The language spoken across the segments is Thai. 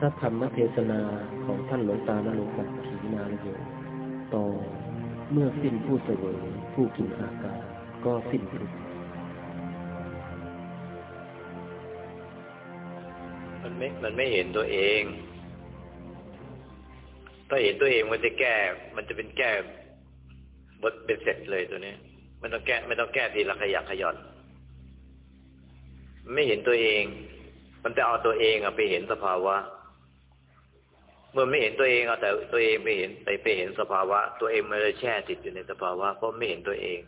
พระธรรมเทศนาของท่านหลวงตานรงศักดิ์ขีนาลโยต่อเมื่อสิ้นผู้เสวยผู้กินอาการก็สิ้นทุกข์มันไม่มันไม่เห็นตัวเองถ้าเห็นตัวเองมันจะแก้ มันจะเป็นแก้บทเป็นเสร็จเลยตัวนี้ไม่ต้องแก้ไม่ต้องแก้ทีละขยักขย่อนไม่เห็นตัวเอง มันจะเอาตัวเองอะไปเห็นสภาวะ มื่อไม่เห็นตัวเองเอาแต่ตัวเองไปเห็นไปไปเห็นสภาวะ ตัวเองมันเลยแช่ติดอยู่ในสภาวะเพราะไม่เห็นตัวเอง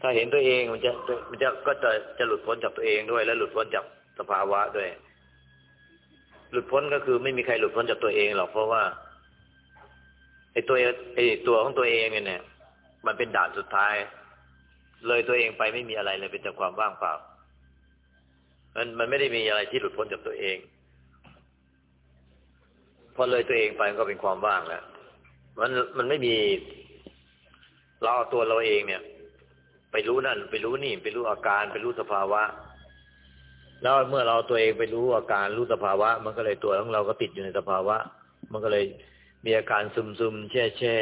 ถ้าเห็นตัวเองมันจะมันจะก็จะจะหลุดพ้นจากตัวเองด้วย และหลุดพ้นจากสภาวะด้วย หลุดพ้นก็คือไม่มีใครหลุดพ้นจากตัวเองหรอกเพราะว่าไอ้ตัวไอ้ตัวของตัวเองเนี่ย มันเป็นด่านสุดท้าย เลยตัวเองไปไม่มีอะไรเลยเป็นแต่ความว่างเปล่ามันมันไม่ได้มีอะไรที่หลุดพ้นจากตัวเอง อเลยตัวเองไปก็เป็นความว่างแล้วมันมันไม่มีเราเอาตัวเราเองเนี่ย ไปรู้นั่น ไปรู้นี่ ไปรู้อาการไปรู้สภาวะ แล้วเมื่อเราตัวเองไปรู้อาการรู้สภาวะ มันก็เลยตัวของเราก็ติดอยู่ในสภาวะ มันก็เลยมีอาการซึมซึมแช่แช่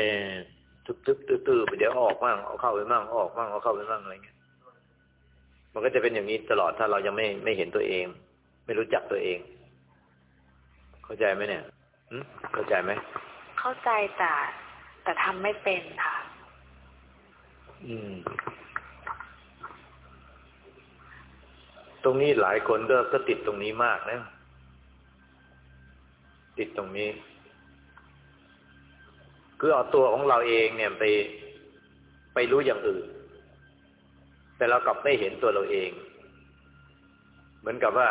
ทึบทึบตื้อๆไปเดี๋ยวออกบ้างเอาเข้าไปบ้างออกบ้างเอาเข้าไปบ้างอะไรเงี้ยมันก็จะเป็นอย่างนี้ตลอดถ้าเรายังไม่ไม่เห็นตัวเอง ไม่รู้จักตัวเอง เข้าใจไหมเนี่ย เข้าใจไหม เข้าใจแต่แต่ทำไม่เป็นค่ะ อืม ตรงนี้หลายคนก็ก็ติดตรงนี้มากนะ ติดตรงนี้ คือเอาตัวของเราเองเนี่ยไปไปรู้อย่างอื่น แต่เรากลับไม่เห็นตัวเราเอง เหมือนกับว่า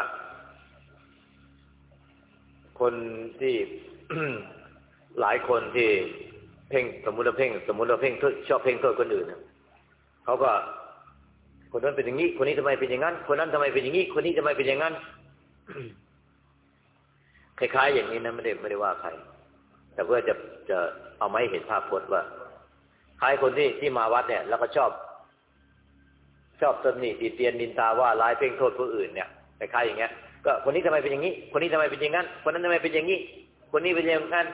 คนที่ หลายคนที่เพ่งสมมุติเราเพ่ง สมมุติเราเพ่งชอบเพ่งโทษคนอื่นเขาก็ คนนั้นเป็นอย่างนี้ คนนี้ทำไมเป็นอย่างนั้น คนนั้นทำไมเป็นอย่างนี้ คนนี้ทำไมเป็นอย่างนั้นคล้ายๆ อย่างนี้นะไม่ได้ไม่ได้ว่าใคร แต่เพื่อจะจะเอามาให้เห็นภาพพจน์ว่าคล้ายคนที่ที่มาวัดเนี่ย แล้วก็ชอบ ชอบตำหนิติเตียนนินตาว่าร้ายเพ่งโทษผู้อื่นเนี่ยคล้ายๆอย่างเงี้ยก็คนนี้ทำไมเป็นอย่างนี้ คนนี้ทำไมเป็นอย่างนั้น คนนั้นทำไมเป็นอย่างนี้ คนนี้เป็นย่างนั้น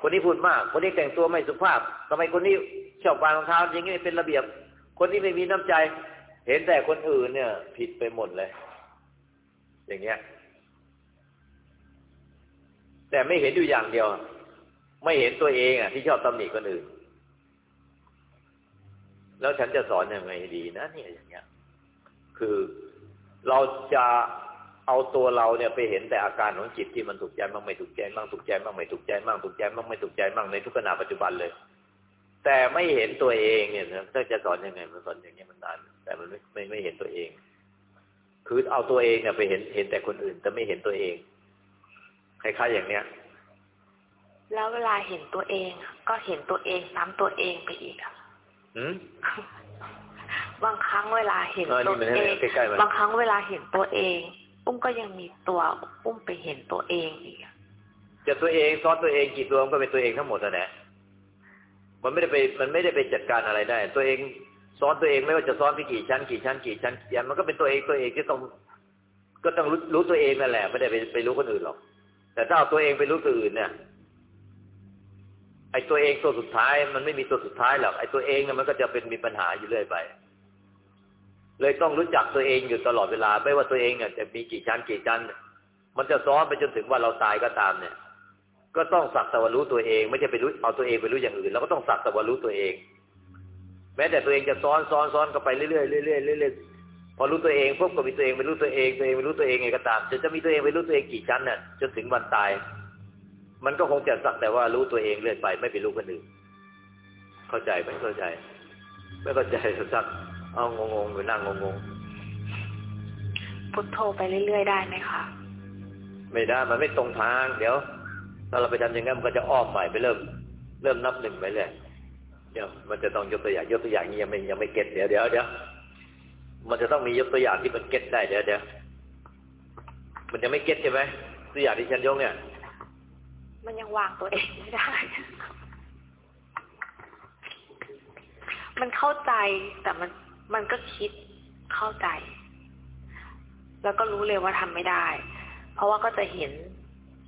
คนนี้พูดมาก คนนี้แต่งตัวไม่สุภาพทำไมคนนี้ชอบวางรองเท้าอย่างนี้เป็นระเบียบ คนนี้ไม่มีน้ำใจ เห็นแต่คนอื่นเนี่ย ผิดไปหมดเลย อย่างเงี้ย แต่ไม่เห็นอยู่อย่างเดียว ไม่เห็นตัวเองอะ ที่ชอบตำหนิคนอื่น แล้วฉันจะสอนอยังไงดีนะเนี่ยอย่างเงี้ย คือเราจะ เอาตัวเราเนี่ยไปเห็นแต่อาการของจิตที่มันถูกใจบ้างไม่ถูกใจบ้างถูกใจบ้างไม่ถูกใจบ้างถูกใจบ้างไม่ถูกใจบ้างในทุกขณะปัจจุบันเลย แต่ไม่เห็นตัวเองเนี่ยถ้าจะสอนยังไงมันสอนอย่างนี้มันนานแต่มันไม่ไม่ไม่เห็นตัวเอง คือเอาตัวเองเนี่ยไปเห็นเห็นแต่คนอื่น แต่ไม่เห็นตัวเองคล้ายๆอย่างเนี้ยแล้วเวลาเห็นตัวเองก็เห็นตัวเองซ้ำตัวเองไปอีกอะอืมบางครั้งเวลาเห็นเออนี่ตัวมันเองใกล้ๆมันบางครั้งเวลาเห็นตัวเอง อุ้มก็ยังมีตัวอุ้มไปเห็นตัวเองอีกจะตัวเองซ้อนตัวเองกี่ตัวมันก็เป็นตัวเองทั้งหมดนะแหละมันไม่ได้ไปมันไม่ได้ไปจัดการอะไรได้ ตัวเองซ้อนตัวเองไม่ว่าจะซ้อนไปกี่ชั้นกี่ชั้นกี่ชั้นกี่ชั้นมันก็เป็นตัวเองตัวเองที่ต้องก็ต้องรู้รู้ตัวเองนั่นแหละไม่ได้ไปไปรู้คนอื่นหรอก แต่ถ้าเอาตัวเองไปรู้ตัวอื่นเนี่ยไอ้ตัวเองตัวสุดท้าย มันไม่มีตัวสุดท้ายหรอกไอ้ตัวเองเนี่ยมันก็จะเป็นมีปัญหาอยู่เรื่อยไป เลยต้องรู้จักตัวเองอยู่ตลอดเวลา ไม่ว่าตัวเองเนี่ยจะมีกี่ชั้นกี่ชั้นมันจะซ้อนไปจนถึงว่าเราตายก็ตามเนี่ย ก็ต้องสักต่ว่ารู้ตัวเอง ไม่ใช่ไปรู้เอาตัวเองไปรู้อย่างอื่นเราก็ต้องสักต่ว่ารู้ตัวเอง แม้แต่ตัวเองจะซ้อนซ้อนซ้อนก็ไปเรื่อยๆเรื่อยๆเรื่อยๆพอรู้ตัวเองพวกก็มีตัวเองไปรู้ตัวเองตัวเองไปรู้ตัวเองไงก็ตามจะจะมีตัวเองไปรู้ตัวเองกี่ชั้นน่ะจนถึงวันตาย มันก็คงจะสักแต่ว่ารู้ตัวเองเรื่อยไป ไม่ไปรู้คนอื่นเข้าใจไหมเข้าใจ ไม่เข้าใจสัก เอางงๆไปนั่งงงพุทโธไปเรื่อย ๆ ได้ไหมคะๆไม่ได้มันไม่ตรงทาง เดี๋ยวถ้าเราไปทำอย่างนั้นมันก็จะอ้อมใหม่ไปเริ่ม เริ่มนับหนึ่งไปเลยเดี๋ยวมันจะต้องยกตัวอย่างยกตัวอย่างนี้ยังไม่ยังไม่เก็ตเดี๋ยวเดี๋ยวเดี๋ยวมันจะต้องมียกตัวอย่างที่มันเก็ตได้เดี๋ยวเดี๋ยวมันยังไม่เก็ตใช่ไหมตัวอย่างที่ฉันยกเนี่ย มันยังวางตัวเองไม่ได้ มันเข้าใจแต่มัน มันก็คิดเข้าใจ แล้วก็รู้เลยว่าทำไม่ได้ เพราะว่าก็จะเห็น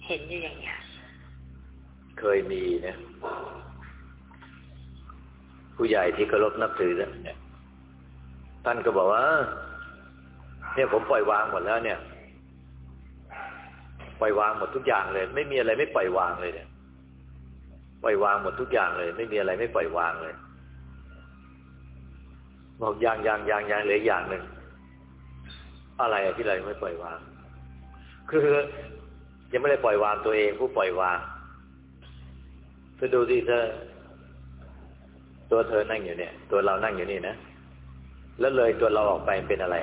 เห็นอยู่อย่างเงี้ย เคยมีนะผู้ใหญ่ที่เคารพนับถือเนี่ยท่านก็บอกว่า เนี่ยผมปล่อยวางหมดแล้ว เนี่ย ปล่อยวางหมดทุกอย่างเลย ไม่มีอะไรไม่ปล่อยวางเลยเนี่ย ปล่อยวางหมดทุกอย่างเลย ไม่มีอะไรไม่ปล่อยวางเลย บอกอย่างอย่างอย่างอย่างเหลืออย่างหนึ่ง อะไรอะที่เราไม่ปล่อยวาง คือยังไม่ได้ปล่อยวางตัวเองผู้ปล่อยวางเธอดูสิเธอ ตัวเธอนั่งอยู่เนี่ย ตัวเรานั่งอยู่นี่นะแล้วเลยตัวเราออกไปเป็นอะไร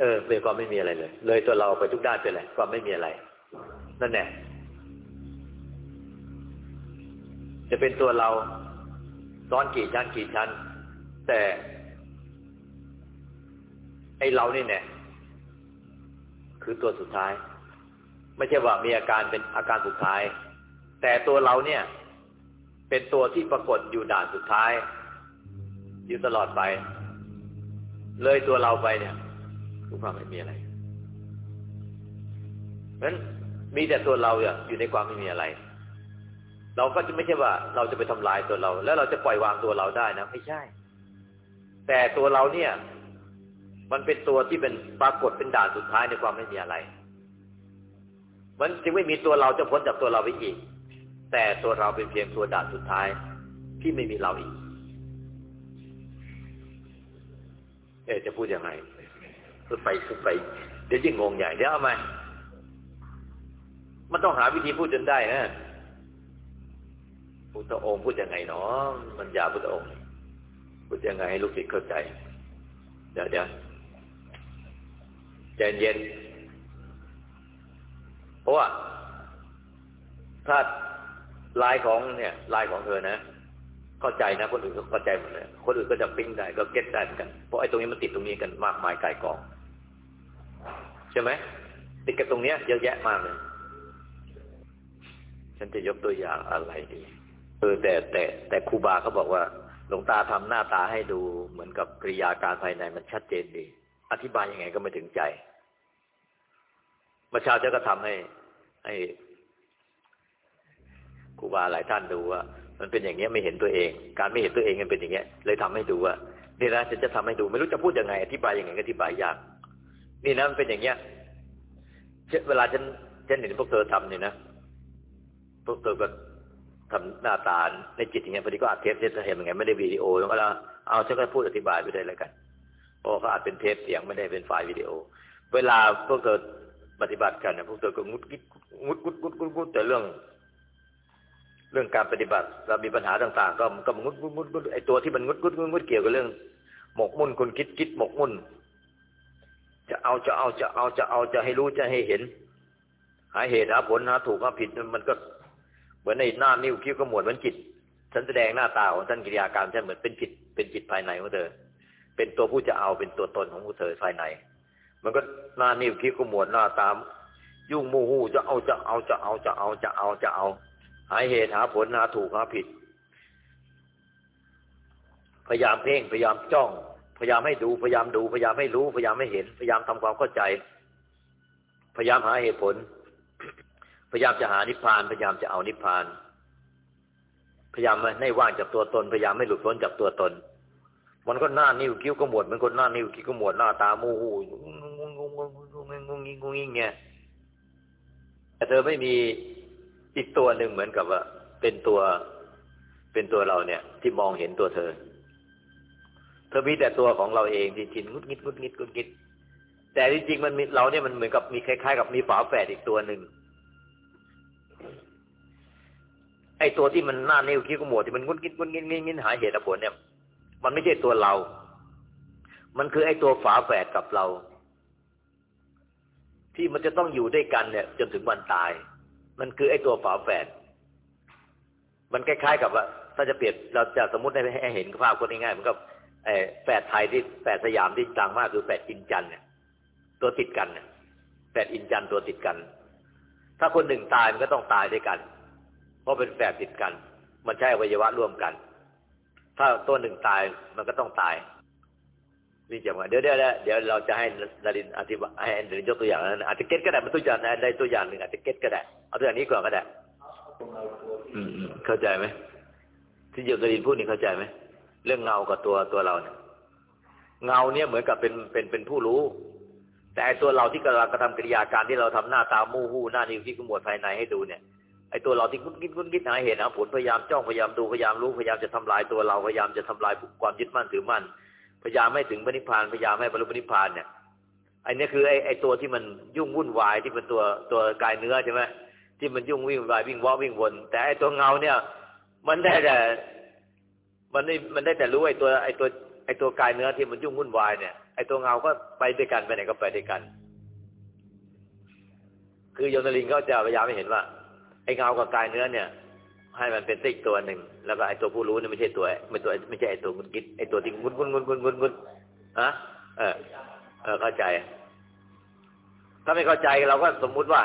เออเป็นความไม่มีอะไรเลย เลยตัวเราออกไปทุกด้านเป็นอะไรความไม่มีอะไร นั่นแหละจะเป็นตัวเรา ซ้อนกี่ชั้นกี่ชั้น แต่ไอเรานี่เนี่ยคือตัวสุดท้าย ไม่ใช่ว่ามีอาการเป็นอาการสุดท้าย แต่ตัวเราเนี่ย เป็นตัวที่ปรากฏอยู่ด่านสุดท้าย อยู่ตลอดไป เลยตัวเราไปเนี่ยคือความไม่มีอะไรเพราะฉะนั้นมีแต่ตัวเราอยู่ในความไม่มีอะไร เราก็จะไม่ใช่ว่าเราจะไปทำลายตัวเรา แล้วเราจะปล่อยวางตัวเราได้นะไม่ใช่ แต่ตัวเราเนี่ย มันเป็นตัวที่เป็นปรากฏเป็นด่านสุดท้ายในความไม่มีอะไร มันจึงไม่มีตัวเราจะพ้นจากตัวเราไปอีก แต่ตัวเราเป็นเพียงตัวด่านสุดท้ายที่ไม่มีเราอีก เออจะพูดยังไงพูดไปพูดไป เดี๋ยวยิ่งงงใหญ่เดี๋ยวเอาไหมมันต้องหาวิธีพูดจนได้นะ พุทธองค์พูดยังไงเนาะมันยาพุทธองค์ พูดยังไงให้ลูกศิษย์เข้าใจ เดี๋ยวเดี๋ยวใจเย็น เพราะว่าถ้าลายของเนี่ยลายของเธอนะเข้าใจนะ คนอื่นก็เข้าใจหมดเลยคนอื่นก็จะปิ้งได้ก็เก็ตได้เหมือนกันเพราะไอ้ตรงนี้มันติดตรงนี้กันมากมายกายกองใช่ไหมติดกันตรงเนี้ยเยอะแยะมากเลย ฉันจะยกตัวอย่างอะไรดี เออแต่แต่แต่ครูบาเขาบอกว่า หลวงตาทำหน้าตาให้ดูเหมือนกับกริยาการภายในมันชัดเจนดี อธิบายยังไงก็ไม่ถึงใจประชาชนก็ทำให้ ให้ครูบาหลายท่านดูว่า มันเป็นอย่างเงี้ยไม่เห็นตัวเอง การไม่เห็นตัวเองมันเป็นอย่างเงี้ย เลยทำให้ดูว่านี่นะฉันจะทำให้ดู ไม่รู้จะพูดยังไง อธิบายยังไงก็อธิบายยากนี่นะมันเป็นอย่างเงี้ยเวลาฉันฉันเห็นพวกเธอทำเนี่ยนะพวกเธอก็ ทำหน้าตาในจิตอย่างเงี้ยพอดีก็อัดเทปจะเห็นยังไงไม่ได้วิดีโอแล้วก็เอาฉันก็พูดอธิบายไปได้เลยกันเพราะเขาอัดเป็นเทปเสียงไม่ได้เป็นไฟล์วิดีโอ เวลาพวกเธอปฏิบัติกันเนี่ยพวกเธอก็งุดกิดงุดกุดกุดกุดกุดแต่เรื่อง เรื่องการปฏิบัติเรามีปัญหาต่าง ๆ ก็ก็งุดงุดงุดงุดไอตัวที่มันงุดงุดงุดงุดเกี่ยวกับเรื่อง หมกมุ่นคนคิดคิดหมกมุ่นจะเอาจะเอาจะเอาจะเอาจะให้รู้จะให้เห็น หาเหตุหาผลหาถูกหาผิดมันก็ เหมือนในหน้านิ้วคิ้วก็หมวดเหมือนจิต ฉันแสดงหน้าตาของท่านกิริยาการฉันเหมือนเป็นจิต เป็นจิตภายในของเธอ เป็นตัวผู้จะเอาเป็นตัวตนของผู้เธอภายใน มันก็หน้านิ้วคิ้วก็หมวดหน้าตาม ยุ่งมูหูจะเอาจะเอาจะเอาจะเอาจะเอาจะเอา หาเหตุหาผลหาถูกหาผิด พยายามเพ่งพยายามจ้อง พยายามให้ดูพยายามดู พยายามให้รู้ พยายามให้เห็น พยายามทำความเข้าใจ พยายามหาเหตุผล ยายามจะหานิพพาน พยายามจะเอานิพพาน พยายามไม่ว่างจากตัวตน พยายามไม่หลุดพ้นจากตัวตน มันก็หน้านิ้วคิ้วก็หมดมันก็หน้านิ้วคิ้วก็หมดหน้าตามูหูงงงงงงงงงงงงงงเงี้ยแต่เธอไม่มีอีกตัวหนึ่งเหมือนกับว่า เป็นตัวเป็นตัวเราเนี่ย ที่มองเห็นตัวเธอ เธอมีแต่ตัวของเราเองที่ชินงุดงิดงุดงิดงุดงิดแต่จริงๆมันมีเราเนี่ยมันเหมือนกับมีคล้ายๆ กับมีฝาแฝดอีกตัวหนึ่ง ไอ้ตัวที่มันหน้านิ้วคิ้วขมวดที่มันงุดงิดงุดงิดงิดงิดหาเหตุผลเนี่ย มันไม่ใช่ตัวเรา มันคือไอ้ตัวฝาแฝดกับเรา ที่มันจะต้องอยู่ด้วยกันเนี่ย จนถึงวันตาย มันคือไอ้ตัวฝาแฝดมันคล้ายๆกับว่า ถ้าจะเปรียบเราจะสมมติให้เห็นภาพคนง่ายๆมือนกับไอ้แฝดไทยที่แฝดสยามที่ดังมากคือแฝดอินจันเนี่ย ตัวติดกันเนี่ยแฝดอินจันตัวติดกัน ถ้าคนหนึ่งตายมันก็ต้องตายด้วยกัน เพราะเป็นแฝดติดกัน มันใช้อวัยวะร่วมกัน ถ้าตัวหนึ่งตายมันก็ต้องตายนี่จะมาเดี๋ยวเดี๋ยวเดี๋ยวเราจะให้นารินอธิบายให้นารินยกตัวอย่างนั้นอาจจะเก็ตก็ได้มันตัวอย่างใดตัวอย่างหนึ่งอาจจะเก็ตก็ได้เอาตัวอย่างนี้ก่อนก็ได้อืมเข้าใจไหมที่โยนารินพูดนี่เข้าใจไหมเรื่องเงากับตัวตัวเราเนี่ยเงาเนี่ยเหมือนกับเป็นเป็นเป็นผู้รู้ แต่ตัวเราที่กำลังกระทำกิริยาการที่เราทำหน้าตามู่หู้หน้านิ้วที่ขมวดภายในให้ดูเนี่ย ไอตัวเราที่คุ้นคิดคุ้นคิดหาเหตุหาผลพยายามจ้องพยายามดูพยายามรู้พยายามจะทำลายตัวเราพยายามจะทำลายความยึดมั่นถือมั่นพยายามไม่ถึงปณิพานพยายามให้บรรลุปณิพานเนี่ยไอเนี่ยคือไอไอตัวที่มันยุ่งวุ่นวายที่เป็นตัวตัวกายเนื้อใช่ไหมที่มันยุ่งวิ่งวายวิ่งว่อวิ่งวน แต่ไอตัวเงาเนี่ย มันได้แต่ มันได้มันได้แต่รู้ไอตัวไอตัวไอตัวกายเนื้อที่มันยุ่งวุ่นวายเนี่ยไอตัวเงาก็ไปด้วยกันไปไหนก็ไปด้วยกัน คือโยนลิงก็จะพยายามให้เห็นว่า ไอ้เงากับกายเนื้อเนี่ย ให้มันเป็นติ๊กตัวหนึ่งแล้วก็ไอ้ตัวผู้รู้เนี่ยไม่ใช่ตัวไม่ตัวไม่ใช่ไอ้ตัวมุนกิดไอ้ตัวที่งุนงุนงุนงุนงุนงุนอะเออ เออเข้าใจ ถ้าไม่เข้าใจเราก็สมมุติว่า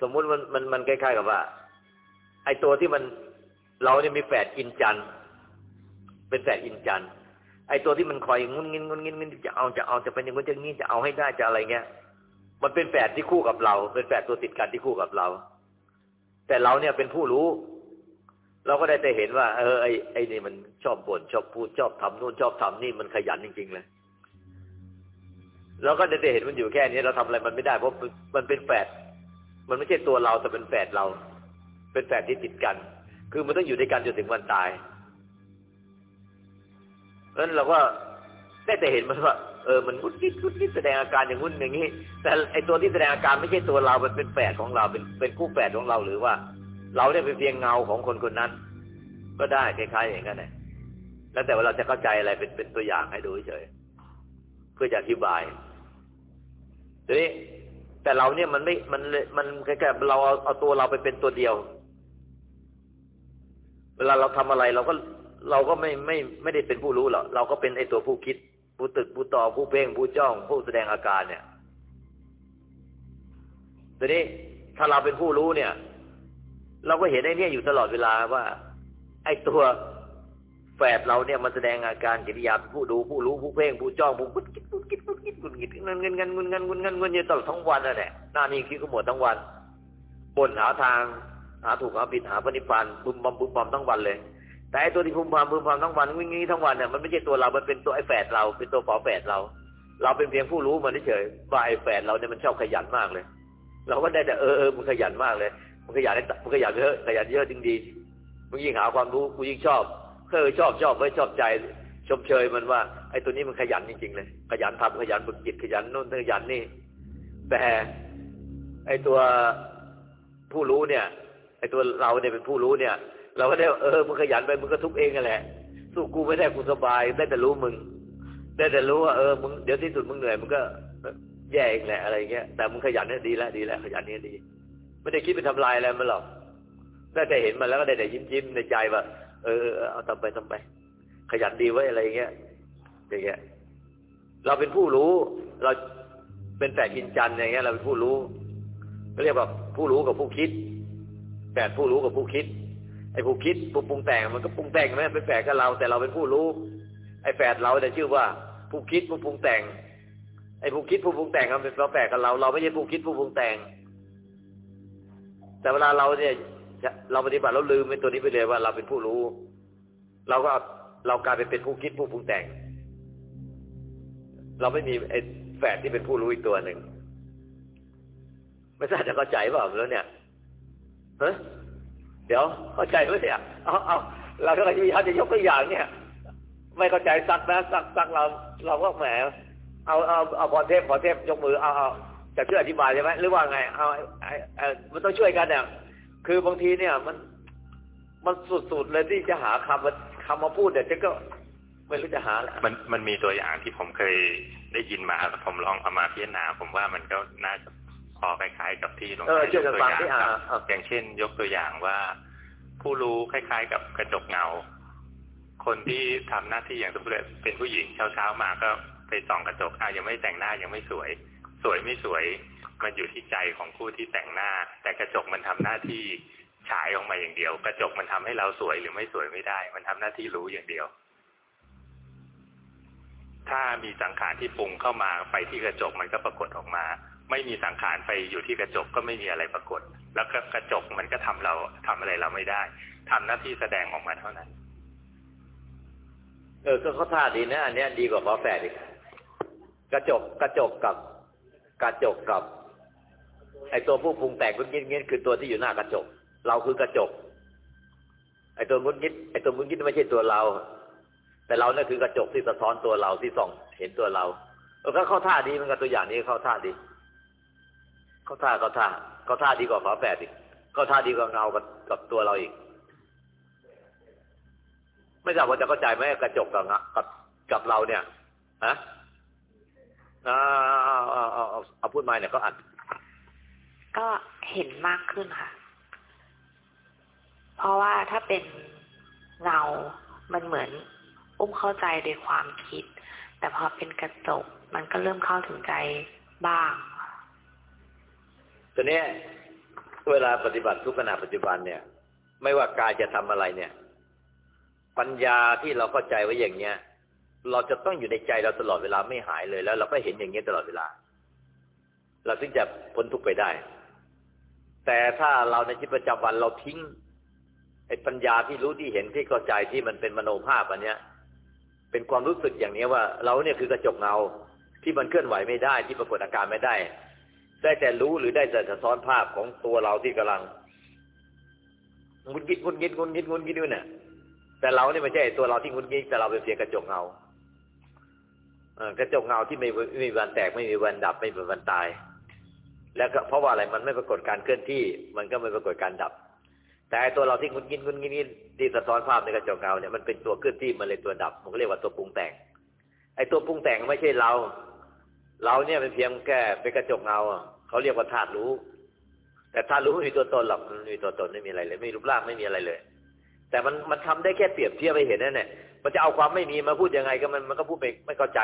สมมุติมันมันมันคล้ายๆกับว่า ไอ้ตัวที่มันเราเนี่ยมีแฝดอินจันเป็นแฝดอินจันไอ้ตัวที่มันคอยงุนงินงุนงินงุนจะเอาจะเอาจะเป็นอย่างนู้นอย่างนี้จะเอาให้ได้จะอะไรเงี้ยมันเป็นแฝดที่คู่กับเรา เป็นแฝดตัวติดกันที่คู่กับเรา แต่เราเนี่ยเป็นผู้รู้ เราก็ได้แต่เห็นว่า เออไอ้ไอ้นี่มันชอบบ่นชอบพูดชอบทำนู่นชอบทำนี่มันขยันจริง ๆ เลยเราก็ได้แต่เห็นมันอยู่แค่นี้เราทำอะไรมันไม่ได้เพราะมันเป็นแฝดมันไม่ใช่ตัวเราแต่เป็นแฝดเรา เป็นแฝดที่ติดกัน คือมันต้องอยู่ด้วยกันจนถึงวันตายเพราะฉะนั้นเราก็ได้แต่เห็นมันว่า เออมันงุดงิดงุดงิดแสดงอาการอย่างงุ้นอย่างนี้ แต่ไอตัวที่แสดงอาการไม่ใช่ตัวเรา มันเป็นแฝดของเรา เป็นเป็นคู่แฝดของเรา หรือว่า เราเนี่ยเป็นเพียงเงาของคนคนนั้น ก็ได้คล้ายๆอย่างนั้นแหละแล้วแต่ว่าเราจะเข้าใจอะไรเป็นเป็นตัวอย่างให้ดูเฉยเพื่อจะอธิบายทีนี้แต่เราเนี่ยมันไม่ มันมันแค่เราเอาเอาตัวเราไปเป็นตัวเดียว เวลาเราทำอะไรเราก็เราก็ไม่ไม่ไม่ได้เป็นผู้รู้หรอกเราก็เป็นไอตัวผู้คิด ผู้ตึกผู้ต่อผู้เพ่งผู้จ้อง ผู้แสดงอาการเนี่ยทีนี้ถ้าเราเป็นผู้รู้เนี่ย เราก็เห็นไอ้นี่อยู่ตลอดเวลาว่า ไอ้ตัวแฝดเราเนี่ยมันแสดงอาการกิริยาผู้ดูผู้รู้ผู้เพ่งผู้จ้องผู้กุดกิดกุดกิดกุดกิดกุดกิดเงินเงินเงินเงินเงินเงินเงินเงินเงินตลอดทั้งวันนั่นแหละหน้านี้คิดก็หมดทั้งวันบ่นหาทางหาถูกหาผิดหาปณิพานบุมบอมบุมบอมทั้งวันเลย แต่ไอ้ตัวที่พุ่มพามพุ่มพามทั้งวันวิ่งนี้ทั้งวันเนี่ยมันไม่ใช่ตัวเรา มันเป็นตัวไอ้แฝดเรา เป็นตัวฝาแฝดเรา เราเป็นเพียงผู้รู้มันเฉยว่าไอ้แฝดเราเนี่ยมันชอบขยันมากเลย เราก็ได้แต่เออเออมันขยันมากเลย มันขยันมันขยันเยอะขยันเยอะจริงดีมึงยิ่งหาความรู้กูยิ่งชอบเคยชอบชอบไว้ชอบใจชมเชยมันว่าไอ้ตัวนี้มันขยันจริงๆเลย ขยันทำขยันฝึกจิตขยันนู่นขยันนี่ แต่ไอ้ตัวผู้รู้เนี่ย ไอ้ตัวเราเนี่ยเป็นผู้รู้เนี่ย เราก็ได้เออมึงขยันไปมึงก็ทุกเองกันแหละ สู้กูไม่ได้กูสบาย ได้แต่รู้มึง ได้แต่รู้ว่าเออมึงเดี๋ยวที่สุดมึงเหนื่อยมึงก็แย่เองแหละอะไรเงี้ยแต่มึงขยันเนี่ยดีแล้วดีแล้วขยันเนี่ยดี ไม่ได้คิดไปทำลายอะไรมันหรอกได้แต่เห็นมันแล้วก็ได้แต่ยิ้มยิ้มในใจว่าเออเอาทำไปทำไป ขยันดีไว้อะไรเงี้ยอย่างเงี้ย เราเป็นผู้รู้ เราเป็นแฝดกินจันอย่างเงี้ย เราเป็นผู้รู้ก็เรียกว่าผู้รู้กับผู้คิดแฝดผู้รู้กับผู้คิด อ้ผู้คิดผู้ปรุงแต่งมันก็ปรุงแต่งไหมเป็นแฝดกับเรา แต่เราเป็นผู้รู้ ไอ้แฝดเราแต่ชื่อว่า ผู้คิดผู้ปรุงแต่ง ไอ้ผู้คิดผู้ปรุงแต่งมันเป็นแฝดกับเรา เราไม่ใช่ผู้คิดผู้ปรุงแต่ง แต่เวลาเราเนี่ยเราปฏิบัติเราลืมเป็นตัวนี้ไปเลยว่าเราเป็นผู้รู้ เราก็เรากลายไปเป็นผู้คิดผู้ปรุงแต่ง เราไม่มีไอ้แฝดที่เป็นผู้รู้อีกตัวหนึ่งไม่ทราบจะเข้าใจเปล่าแล้วเนี่ยเฮ้ เดี๋ยวเข้าใจไหมเนี่ยเอาเอาเราก็พยายามจะยกตัวอย่างเนี่ย ไม่เข้าใจสักนะสักสักเรา เราก็แหมเอาเอาเอาพอเทพพอเทพยกมือเอาเอาจะช่วยอธิบายใช่ไหมหรือว่าไงเอาไอ้ไอ้มันต้องช่วยกันเนี่ยคือบางทีเนี่ยมันมันสุดๆเลยที่จะหาคำคำมาพูดเดี๋ยวจะก็ไม่รู้จะหาแล้วมันมันมีตัวอย่างที่ผมเคยได้ยินมาผมลองเอามาพิจารณาผมว่ามันก็น่าจะ พอคล้ายๆกับที่หลวงเออตาช่วยกันฟังที่อ่าครับอย่างเช่น ยกตัวอย่างว่า ผู้รู้คล้าย ๆ กับกระจกเงา คนที่ทำหน้าที่อย่างสมมติเป็นผู้หญิงเช้าๆมาก็ไปส่องกระจกอะยังไม่แต่งหน้ายังไม่สวย สวยไม่สวยมันอยู่ที่ใจของผู้ที่แต่งหน้า แต่กระจกมันทำหน้าที่ฉายออกมาอย่างเดียว กระจกมันทำให้เราสวยหรือไม่สวยไม่ได้ มันทำหน้าที่รู้อย่างเดียว ถ้ามีสังขารที่ปรุงเข้ามาไปที่กระจกมันก็ปรากฏออกมา ไม่มีสังขารไปอยู่ที่กระจกก็ไม่มีอะไรปรากฏ แล้วก็กระจกมันก็ทำเราทำอะไรเราไม่ได้ทำหน้าที่แสดงออกมาเท่านั้น เออก็เขาท่าดีนะอันเนี้ยดีกว่าฝาแฝดอีกกระจกกระจกกับ กระจกกับ ไอตัวผู้ปรุงแต่งงุนงิดงิดคือตัวที่อยู่หน้ากระจก เราคือกระจก ไอตัวงุนงิดไอตัวงุนงิดไม่ใช่ตัวเรา แต่เราเนี่ยคือกระจกที่สะท้อนตัวเราที่ส่องเห็นตัวเราเออก็เข้าท่าดีเหมันกับตัวอย่างนี้เข้าท่าดี เขาท่าเขาท่าเขาท่าดีกว่าฝาแฝดอีกเขาท่าดีกว่าเงากับกับตัวเราอีก ไม่ทราบว่าจะเข้าใจไหมกระจกกับกับกับเราเนี่ยฮะอาเอาเอาเอาเอาพูดมาเนี่ยก็อัด ก็เห็นมากขึ้นค่ะ เพราะว่าถ้าเป็นเงา มันเหมือนอุ้มเข้าใจโดยความคิด แต่พอเป็นกระจก มันก็เริ่มเข้าถึงใจบ้าง ตอนนี้เวลาปฏิบัติทุกขณะปัจจุบันเนี่ย ไม่ว่ากายจะทำอะไรเนี่ย ปัญญาที่เราเข้าใจไว้อย่างเนี้ยเราจะต้องอยู่ในใจเราตลอดเวลาไม่หายเลยแล้ว เราก็เห็นอย่างเงี้ยตลอดเวลา เราถึงจะพ้นทุกข์ไปได้ แต่ถ้าเราในชีวิตประจำวันเราทิ้งไอ้ปัญญาที่รู้ที่เห็นที่เข้าใจที่มันเป็นมโนภาพอันเนี้ย เป็นความรู้สึกอย่างเนี้ยว่า เราเนี่ยคือกระจกเงาที่มันเคลื่อนไหวไม่ได้ที่ปรากฏอาการไม่ได้ ได้แต่รู้หรือได้แต่สะท้อนภาพของตัวเราที่กำลังงุนงิดงุนงิดงุนงิดงุนงิดด้วยเนี่ยแต่เราเนี่ยไม่ใช่ตัวเราที่งุนงิดแต่เราเป็นเพียงกระจกเงาอกระจกเงาที่ไม่ไม่มีวันแตกไม่มีวันดับไม่มีวันตาย แล้วก็เพราะว่าอะไรมันไม่ปรากฏการเคลื่อนที่ มันก็ไม่ปรากฏการดับ แต่ตัวเราที่งุนงิดงุนงิดงุนงิดที่สะท้อนภาพในกระจกเงาเนี่ยมันเป็นตัวเคลื่อนที่มันเลยตัวดับ มันก็เรียกว่าตัวปรุงแต่ง ไอ้ตัวปรุงแต่งไม่ใช่เรา เราเนี่ยเป็นเพียงแค่เป็นกระจกเงาเขาเรียกว่าธาตุรู้ แต่ธาตุรู้ไม่มีตัวตนหรอกมันไม่มีตัวตนไม่มีอะไรเลยไม่มีรูปร่างไม่มีอะไรเลย แต่มันมันทำได้แค่เปรียบเทียบไปเห็นนั่นแหละมันจะเอาความไม่มีมาพูดยังไงก็มันมันก็พูดไม่ไม่เข้าใจ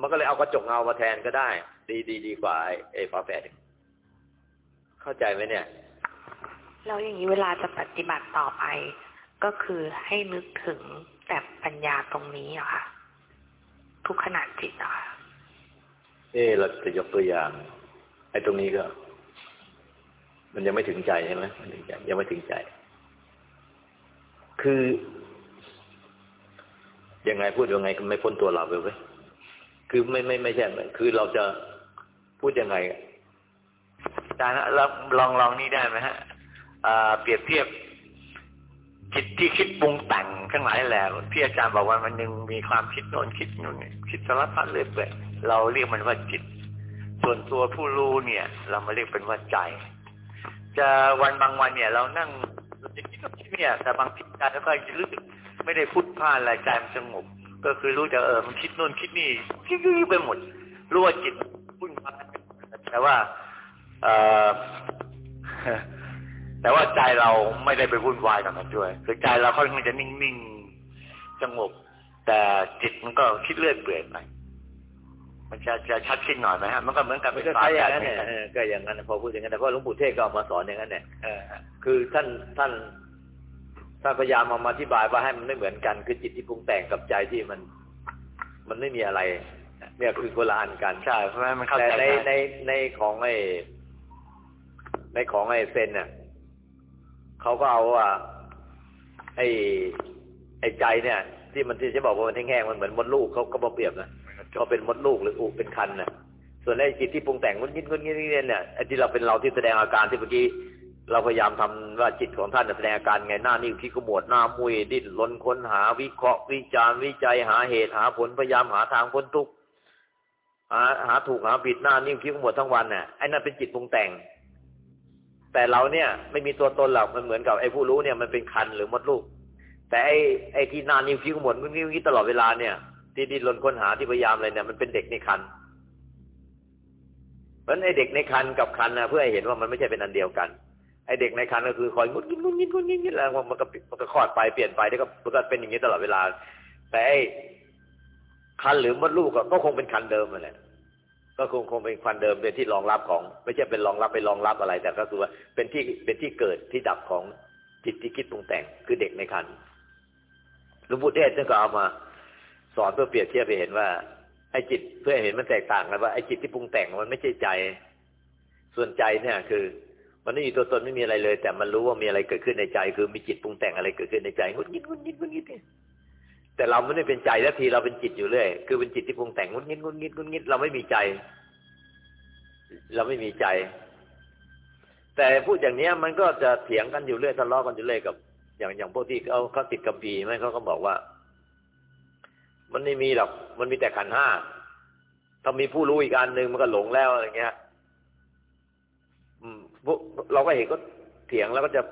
มันก็เลยเอากระจกเงามาแทนก็ได้ ดีดีดีกว่าไอ้ไอ้ฝาแฝดเข้าใจไหมเนี่ยแล้วอย่างนี้เวลาจะปฏิบัติต่อไป ก็คือให้นึกถึงแต่ปัญญาตรงนี้อะค่ะ ทุกขณะจิตอะค่ะ เออเราจะยกตัวอย่างไอ้ตรงนี้ก็ มันยังไม่ถึงใจใช่ไหมมันถึงใจยังไม่ถึงใจ คือยังไงพูดยังไงก็ไม่พ้นตัวเราไปเว้ยคือไม่ไม่ไม่ใช่คือเราจะพูดยังไงอาจารย์ฮะลองลองลองนี่ได้ไหมฮะเปรียบเทียบจิตที่คิดปรุงแต่งทั้งหลายแหละที่อาจารย์บอกว่ามันยังมีความคิดโน่นคิดนู่นคิดสารพัดเลยเปื่อย เราเรียกมันว่าจิต ส่วนตัวผู้รู้เนี่ย เรามาเรียกเป็นว่าใจ จะวันบางวันเนี่ย เรานั่งเราจะคิดกับคิดเนี่ย แต่บางทีใจแล้วก็รู้สึกไม่ได้พุทธพลาดอะไรใจมันสงบ ก็คือรู้แต่เออมันคิดโน่นคิดนี่คิดไปหมด รู้ว่าจิตพุ่งพลาดแต่ว่าเออแต่ว่าใจเราไม่ได้ไปวุ่นวายกับมันด้วยคือใจเราค่อนข้างจะนิ่งๆสงบ แต่จิตมันก็คิดเลื่อยเปื่อยไป มันจะจะชัดขึ้นหน่อยไหมฮะมันก็เหมือนกับมันเป็ก็นใช่อย่างแดนั้นเหมืเนี่อยนกันเออก็อย่างนั้นพอพูดอย่างนั้นแต่ก็หลวงปู่เทศก็เอามาสอนอย่างนั้นเนี่ยเออคือท่านท่านท่านพยายามเอามาอธิบายว่าให้มันไม่เหมือนกัน คือจิตที่ปรุงแต่งกับใจที่มัน มันไม่มีอะไร เนี่ยคือคนละอันกันใช่เพราะฉะนั้นมันเข้าแต่ใจในในได้ในของไอ้ในของไอ้เซนเนี่ยเขาก็เอาว่าไอ้ไอ้ใจเนี่ย ที่มันที่จะบอกว่ามันแห้งๆมันเหมือนมดลูกเขาก็มาเปรียบนะ ก็เป็นมดลูกหรืออุเป็นคันน่ะส่วนไอ้จิตที่ปรุงแต่งงุนงิดงุนงิดเนี่ยไอ้ที่เราเป็นเราที่แสดงอาการที่เมื่อกี้เราพยายามทำว่าจิตของท่านแสดงอาการไงหน้านิ้วขี้ขมวดหน้ามุยดิ้นรนค้นหาวิเคราะห์วิจารณ์วิจัยหาเหตุหาผลพยายามหาทางพ้นทุกข์หาหาถูกหาผิดหน้านิ้วขี้ขมวดทั้งวันน่ะไอ้นั่นเป็นจิตปรุงแต่ง แต่เราเนี่ยไม่มีตัวตนหรอกมันเหมือนกับไอ้ผู้รู้เนี่ยมันเป็นคันหรือมดลูก แต่ไอ้ไอ้ที่หน้านิ้วขี้ขมวดมึงนิ้วนี้ตลอดเวลาเนี่ย ที่ดิ้นรนค้นหาที่พยายามอะไรเนี่ยมันเป็นเด็กในคันเพราะนั้นไอ้เด็กในคันกับคันนะเพื่อให้เห็นว่ามันไม่ใช่เป็นอันเดียวกันไอ้เด็กในคันก็คือคอยงุดงิดงุดงิดงุดงิดงุดงิดแล้วมันก็มันก็คลอดไปเปลี่ยนไปแล้วก็มันก็เป็นอย่างนี้ตลอดเวลา แต่ไอ้คันหรือมดลูกก็ก็คงเป็นคันเดิมนั่นแหละก็คงคงเป็นคันเดิมเป็นที่รองรับของ ไม่ใช่เป็นรองรับไปรองรับอะไร แต่ก็คือว่าเป็นที่เป็นที่เกิดที่ดับของจิตที่คิดปรุงแต่งคือเด็กในคันหลวงปู่เทศท่านก็เอามา สอนเพื่อเปรียบเทียบไปเห็นว่าไอ้จิตเพื่อเห็นมันแตกต่างกันว่าไอ้จิตที่ปรุงแต่งมันไม่ใช่ใจ ส่วนใจเนี่ยคือ มันไม่มีตัวตนไม่มีอะไรเลย แต่มันรู้ว่ามีอะไรเกิดขึ้นในใจ คือมีจิตปรุงแต่งอะไรเกิดขึ้นในใจงุดงิดงุดงิดงุดงิดแต่เราไม่ได้เป็นใจแล้วทีเราเป็นจิตอยู่เรื่อยคือเป็นจิตที่ปรุงแต่งงุดงิดงุดงิดงุดงิดเราไม่มีใจ เราไม่มีใจ แต่พูดอย่างเนี้ยมันก็จะเถียงกันอยู่เรื่อยทะเลาะกันอยู่เรื่อยกับ อย่างอย่างพวกที่เขาเขาติดกัมพีไหมเขาก็บอกว่า มันไม่มีหรอก มันมีแต่ขันห้า ถ้ามีผู้รู้อีกอันหนึ่งมันก็หลงแล้วอะไรเงี้ย อืมพวกเราก็เห็นก็เถียงแล้วก็จะ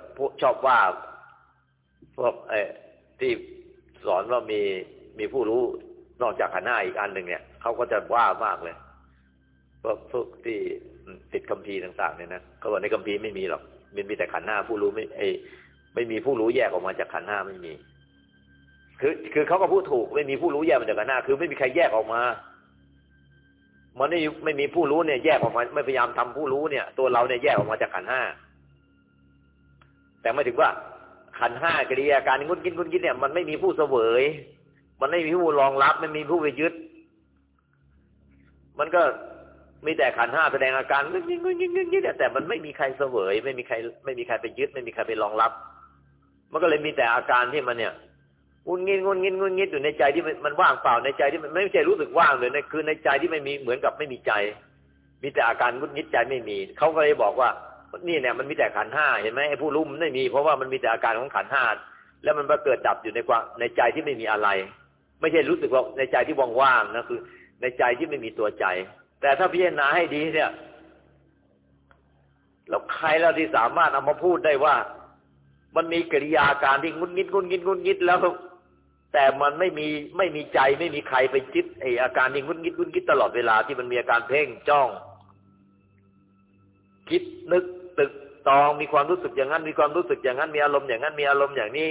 ชอบว่าพวกไอ้ที่สอนว่ามีมีผู้รู้นอกจากขันห้าอีกอันหนึ่งเนี่ยเขาก็จะว่ามากเลยพวกพวกที่ติดคัมภีร์ต่างๆเนี่ยนะเขาบอกในคัมภีร์ไม่มีหรอกมันมีแต่ขันห้าผู้รู้ไม่ไอไม่มีผู้รู้แยกออกมาจากขันห้าไม่มี คือคือเขาก็พูดถูกไม่มีผู้รู้แยกมาจากขันธ์ห้า คือไม่มีใครแยกออกมา มันไม่ไม่มีผู้รู้เนี่ยแยกออกมา ไม่พยายามทำผู้รู้เนี่ย ตัวเราเนี่ยแยกออกมาจากขันห้าแต่ไม่ถึงว่าขันห้ากิริยาการงุนกินงุนกินเนี่ยมันไม่มีผู้เสวย มันไม่มีผู้รองรับไม่มีผู้ไปยึด มันก็มีแต่ขันห้าแสดงอาการงุนกินงุนกินงุนกินแต่มันไม่มีใครเสวย ไม่มีใคร ไม่มีใครไปยึด ไม่มีใครไปรองรับ มันก็เลยมีแต่อาการที่มันเนี่ย งุนงินงุนงินงุนงินอยู่ในใจที่มันว่างเปล่าในใจที่มันไม่ใช่รู้สึกว่างเลยในคือในใจที่ไม่มีเหมือนกับไม่มีใจ มีแต่อาการงุนงิดใจไม่มีเขาก็เลยบอกว่า นี่เนี่ยมันมีแต่ขันห้าเห็นไหมไอ้ผู้รู้มันไม่มี เพราะว่ามันมีแต่อาการของขันห้าแล้วมันมาเกิดดับอยู่ในความในใจที่ไม่มีอะไร ไม่ใช่รู้สึกว่าในใจที่ว่างๆนะคือ ในใจที่ไม่มีตัวใจ แต่ถ้าพิจารณาให้ดีเนี่ยแล้วใครเราที่สามารถเอามาพูดได้ว่า มันมีกิริยาการที่งุนงิดงุนงิดงุนงิดแล้ว แต่มันไม่มีไม่มีใจไม่มีใครไปจิตไออาการที่งุนงิดงุนงิดตลอดเวลาที่มันมีอาการเพ่งจ้อง คิดนึกตึกตองมีความรู้สึกอย่างนั้น มีความรู้สึกอย่างนั้นมีอารมณ์อย่างนั้นมีอารมณ์อย่างนี้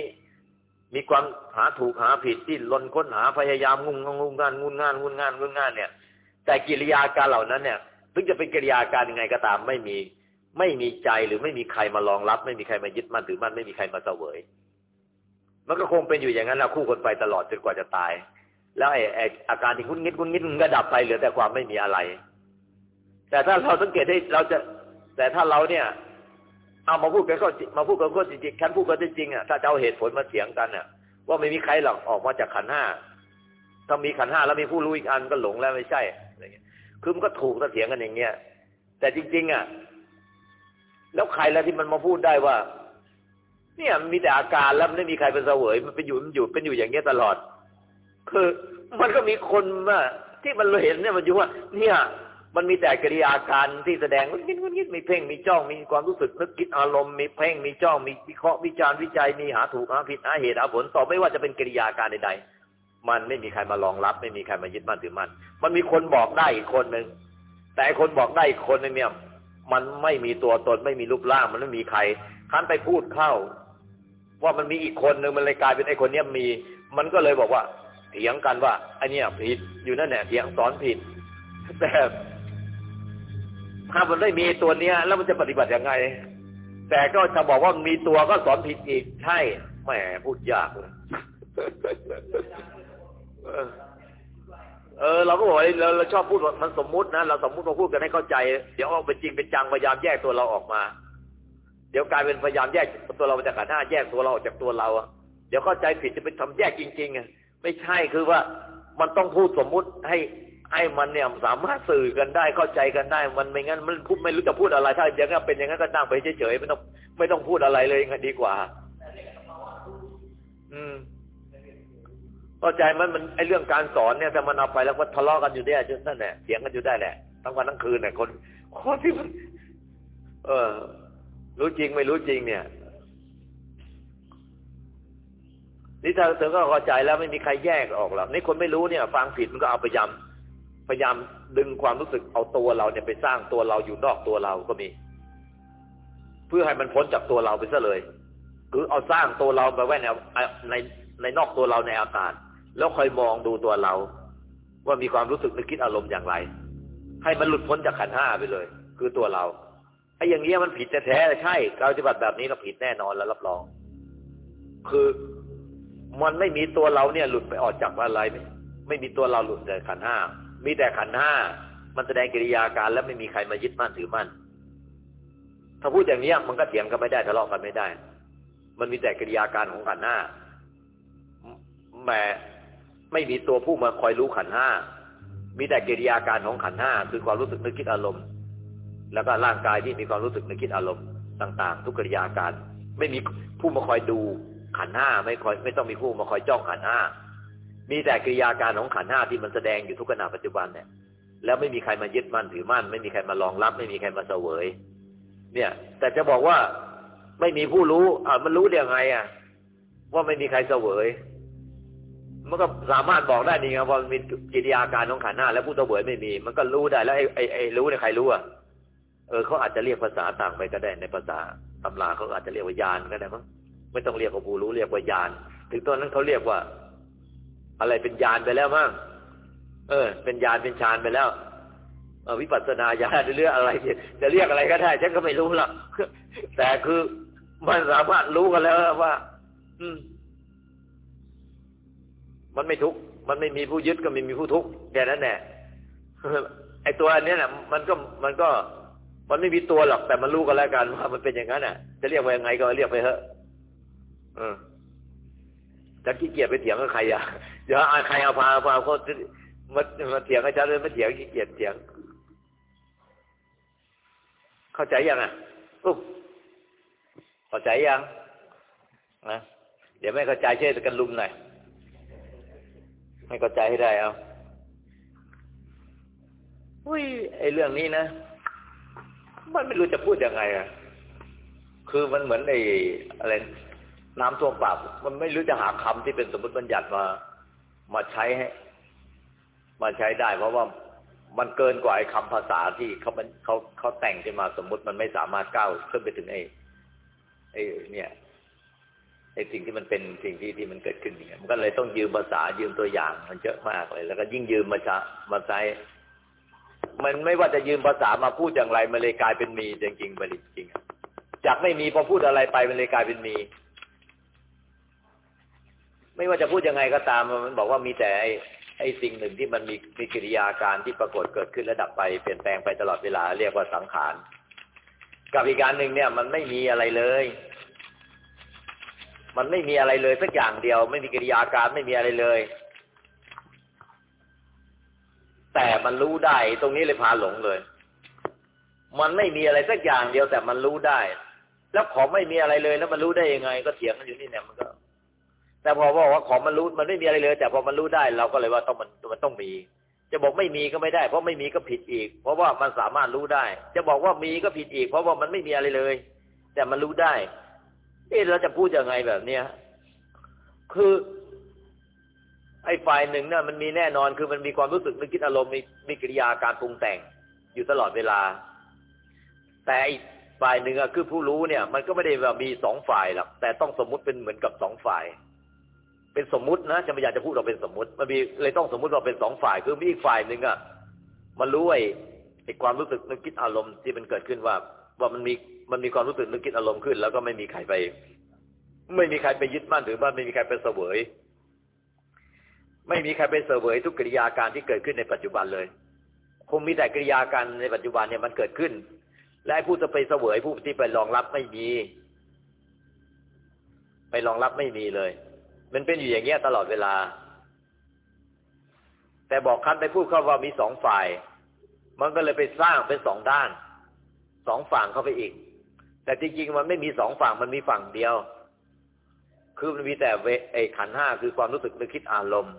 มีความหาถูกหาผิดที่ลนค้นหาพยายามงุ่งงุงงานงุนงานงุนงานงุนงานเนี่ย แต่กิริยาการเหล่านั้นเนี่ยถึงจะเป็นกิริยาการยังไงก็ตามไม่มี ไม่มีใจหรือไม่มีใครมารองรับ ไม่มีใครมายึดมั่นถือมั่นไม่มีใครมาเสวย มันก็คงเป็นอยู่อย่างนั้นแล้วคู่คนไปตลอดจนกว่าจะตาย แล้วไอ้ไอ้อาการที่คุ้นงิดคุ้นงิดมันก็ดับไปเหลือแต่ความไม่มีอะไร แต่ถ้าเราสังเกตให้เราจะ แต่ถ้าเราเนี่ย เอามาพูดกันก็มาพูดกันก็จริงๆฉันพูดกันจริงอะถ้าจะเอาเหตุผลมาเถียงกันเนี่ยว่าไม่มีใครหรอกออกมาจากขันห้าถ้ามีขันห้าแล้วมีผู้รู้อีกอันก็หลงแล้วไม่ใช่อะไรเงี้ยคือมันก็ถูกเถียงกันอย่างเงี้ยแต่จริง ๆ อะ แล้วใครแล้วที่มันมาพูดได้ว่า เนี่ยมีแต่อาการแล้วไม่มีใครเป็นเสวยมันเป็นอยู่มันอยู่เป็นอยู่อย่างเงี้ยตลอด คือมันก็มีคนว่าที่มันเห็นเนี่ยมันอยู่ว่า เนี่ย มันมีแต่กิริยาการที่แสดงงุนงิดงุนงิดมีเพ่งมีจ้องมีความรู้สึกนึกคิดอารมณ์มีเพ่งมีจ้องมีวิเคราะห์วิจารณ์วิจัยมีหาถูกหาผิดหาเหตุหาผลต่อไม่ว่าจะเป็นกิริยาการใดๆมันไม่มีใครมารองรับ ไม่มีใครมายึดมั่นถือมั่นมันมีคนบอกได้อีกคนหนึ่งแต่คนบอกได้อีกคนนึงเนี่ย มันไม่มีตัวตนไม่มีรูปร่างมันไม่มีใครคันไปพูดเข้า ว่ามันมีอีกคนหนึ่งมันเลยกลายเป็นไอ้คนเนี้ยมี มันก็เลยบอกว่าเถียงกันว่าไอ้นี่ผิดอยู่นั่นแหละเถียงสอนผิดแต่ถ้ามันไม่มีตัวเนี้ย แล้วมันจะปฏิบัติยังไง แต่ก็จะบอกว่ามีตัวก็สอนผิดอีกใช่แหมพูดยากเลยเออเราก็บอกเราเราชอบพูดมันสมมุตินะเราสมมุติมาพูดกันให้เข้าใจ เดี๋ยวเอาเป็นจริงเป็นจังพยายามแยกตัวเราออกมา เดี๋ยวกลายเป็นพยายามแยกตัวเราจากขันห้าแยกตัวเราออกจากตัวเราอะเดี๋ยวเข้าใจผิดจะเป็นทำแยกจริงๆอะไม่ใช่คือว่ามันต้องพูดสมมุติให้ให้มันเนี่ยสามารถสื่อกันได้เข้าใจกันได้ มันไม่งั้นมันพูดไม่รู้จะพูดอะไร ถ้าอย่างนั้นเป็นอย่างนั้นก็นั่งไปเฉยๆไม่ต้องไม่ต้องพูดอะไรเลยดีกว่า อืมเข้าใจมันมันไอเรื่องการสอนเนี่ยแต่มันเอาไปแล้วก็ทะเลาะกันอยู่ได้จนนั่นแหละเถียงกันอยู่ได้แหละทั้งวันทั้งคืนเนี่ยคนคนที่มันเออ รู้จริงไม่รู้จริงเนี่ยนี่ถ้าเธอก็เข้าใจแล้วไม่มีใครแยกออกหรอกนี่คนไม่รู้เนี่ย ฟังผิดมันก็เอาพยายามพยายามดึงความรู้สึกเอาตัวเราเนี่ยไปสร้างตัวเราอยู่นอกตัวเราก็มี เพื่อให้มันพ้นจากตัวเราไปซะเลย คือเอาสร้างตัวเราไปไว้ในในในนอกตัวเราในอากาศ แล้วคอยมองดูตัวเรา ว่ามีความรู้สึกนึกคิดอารมณ์อย่างไร ให้มันหลุดพ้นจากขันห้าไปเลย คือตัวเรา อ้อย่างเงี้ยมันผิดแท้ๆใช่การปฏิบัติแบบนี้เราผิดแน่นอนแล้วรับรอง คือมันไม่มีตัวเราเนี่ยหลุดไปออกจากอะไรไม่มีตัวเราหลุดจากขันห้ามีแต่ขันห้ามันแสดงกิริยาการแล้วไม่มีใครมายึดมั่นถือมั่นถ้าพูดอย่างนี้มันก็เถียงกันไม่ได้ทะเลาะกันไม่ได้ มันมีแต่กิริยาการของขันห้าแหมไม่มีตัวผู้มาคอยรู้ขันห้ามีแต่กิริยาการของขันห้าคือความรู้สึกนึกคิดอารมณ์ แล้วก็ร่างกายที่มีความรู้สึกนึกคิดอารมณ์ต่าง ๆ ทุกกิริยาการ ไม่มีผู้มาคอยดูขันห้าไม่คอยไม่ต้องมีผู้มาคอยจ้องขันห้ามีแต่กิริยาการของขันห้าที่มันแสดงอยู่ทุกขณะปัจจุบันเนี่ย แล้วไม่มีใครมายึดมั่นถือมั่น ไม่มีใครมารองรับ ไม่มีใครมาเสวย เนี่ย แต่จะบอกว่าไม่มีผู้รู้อ่ามันรู้ได้ยังไงอะ ว่าไม่มีใครเสวย มันก็สามารถบอกได้นี่ไงว่ามันมีกิริยาการของขันห้าแล้วผู้เสวยไม่มี มันก็รู้ได้แล้วไอ้ไอ้ไอ้รู้เนี่ยใครรู้อะ เออเขาอาจจะเรียกภาษาต่างไปก็ได้ในภาษาตำราเขาอาจจะเรียกว่ายานก็ได้มั้งไม่ต้องเรียกว่าผู้รู้เรียกว่ายาน ถึงตอนนั้นเขาเรียกว่า อะไรเป็นยานไปแล้วมั้งเออ เป็นยานเป็นฌานไปแล้วเอวิปัสสนาญาณเรื่องอะไร จะเรียกอะไรก็ได้ฉันก็ไม่รู้หรอกแต่คือมันสามารถรู้กันแล้วว่า อืม มันไม่ทุกข์มันไม่มีผู้ยึดก็ไม่มีผู้ทุกข์แค่นั้นแหละไอ้ตัวอันนี้น่ะมันก็มันก็ มันไม่มีตัวหรอกแต่มันรู้กันแล้วกันว่ามันเป็นอย่างนั้นน่ะ จะเรียกว่ายังไงก็เรียกไปเถอะเออจะขี้เกียจไปเถียงกับใครอะเดี๋ยวใครเอาพาพาเขามามาเถียงกับฉันเลยมาเถียงขี้เกียจเถียง เข้าใจยังอะอุ๊บเข้าใจยังนะเดี๋ยวไม่เข้าใจช่วยกันลุมหน่อยให้เข้าใจให้ได้เอาอุ้ยไอเรื่องนี้นะ มันไม่รู้จะพูดยังไงอะคือมันเหมือนไอ้อะไรน้ำท่วมปากมันไม่รู้จะหาคำที่เป็นสมมติบัญญัติมา มาใช้ให้มาใช้ได้ เพราะว่ามันเกินกว่าไอ้คำภาษาที่เขาเขาเขาแต่งขึ้นมาสมมุติมันไม่สามารถก้าวขึ้นไปถึงไอ้ไอ้เนี่ยไอ้สิ่งที่มันเป็นสิ่งที่ที่มันเกิดขึ้นเนี่ยมันก็เลยต้องยืมภาษายืมตัวอย่าง มันเยอะมากเลย แล้วก็ยิ่งยืมมาจะมาใช้ มันไม่ว่าจะยืมภาษามาพูดอย่างไรมันเลยกลายเป็นมีจริงๆไปจริงจากไม่มีพอพูดอะไรไปมันเลยกลายเป็นมี ไม่ว่าจะพูดยังไงก็ตามมันบอกว่ามีแต่ไอ้ไอ้สิ่งหนึ่งที่มันมีมีกิริยาการที่ปรากฏเกิดขึ้นระดับไปเปลี่ยนแปลงไปตลอดเวลา เรียกว่าสังขารกับอีกการหนึ่งเนี่ย มันไม่มีอะไรเลย มันไม่มีอะไรเลยสักอย่างเดียว ไม่มีกิริยาการไม่มีอะไรเลย แต่มันรู้ได้ ตรงนี้เลยพาหลงเลย มันไม่มีอะไรสักอย่างเดียวแต่มันรู้ได้ แล้วของไม่มีอะไรเลยแล้วมันรู้ได้ยังไง ก็เถียงกันอยู่นี่เนี่ยมันก็ แต่พอบอกว่าของมันรู้มันไม่มีอะไรเลย แต่พอมันรู้ได้เราก็เลยว่าต้องมันมันต้องมี จะบอกไม่มีก็ไม่ได้ เพราะไม่มีก็ผิดอีก เพราะว่ามันสามารถรู้ได้ จะบอกว่ามีก็ผิดอีก เพราะว่ามันไม่มีอะไรเลย แต่มันรู้ได้เอ๊ะเราจะพูดยังไงแบบเนี้ยคือ ไอ้ฝ่ายหนึ่งเนี่ยมันมีแน่นอนคือมันมีความรู้สึกนึกคิดอารมณ์มีมีกิริยาการปรุงแต่งอยู่ตลอดเวลา แต่อีกฝ่ายหนึ่งอะคือผู้รู้เนี่ย มันก็ไม่ได้ว่ามีสองฝ่ายหรอกแต่ต้องสมมุติเป็นเหมือนกับสองฝ่าย เป็นสมมุตินะจะไม่อยากจะพูดเราเป็นสมมุติ มันมีเลยต้องสมมุติเราเป็นสองฝ่าย คือมีอีกฝ่ายหนึ่งอะมันรู้ไอ้ไอ้ความรู้สึกนึกคิดอารมณ์ที่มันเกิดขึ้นว่า ว่ามันมีมันมีความรู้สึกนึกคิดอารมณ์ขึ้น แล้วก็ไม่มีใครไป ไม่มีใครไปยึดมั่นหรือว่าไม่มีใครไปเสวย ไม่มีใครไปเสวยทุกกิริยาการที่เกิดขึ้นในปัจจุบันเลย คงมีแต่กิริยาการในปัจจุบันเนี่ยมันเกิดขึ้น และผู้จะไปเสวยผู้ที่ไปรองรับไม่มีไปรองรับไม่มีเลย มันเป็นอยู่อย่างเงี้ยตลอดเวลา แต่บอกคันไปพูดเขาว่ามีสองฝ่าย มันก็เลยไปสร้างเป็นสองด้าน สองฝั่งเข้าไปอีก แต่จริงๆมันไม่มีสองฝั่งมันมีฝั่งเดียว คือมันมีแต่เวไอขันห้าคือความรู้สึกนึกคิดอารมณ์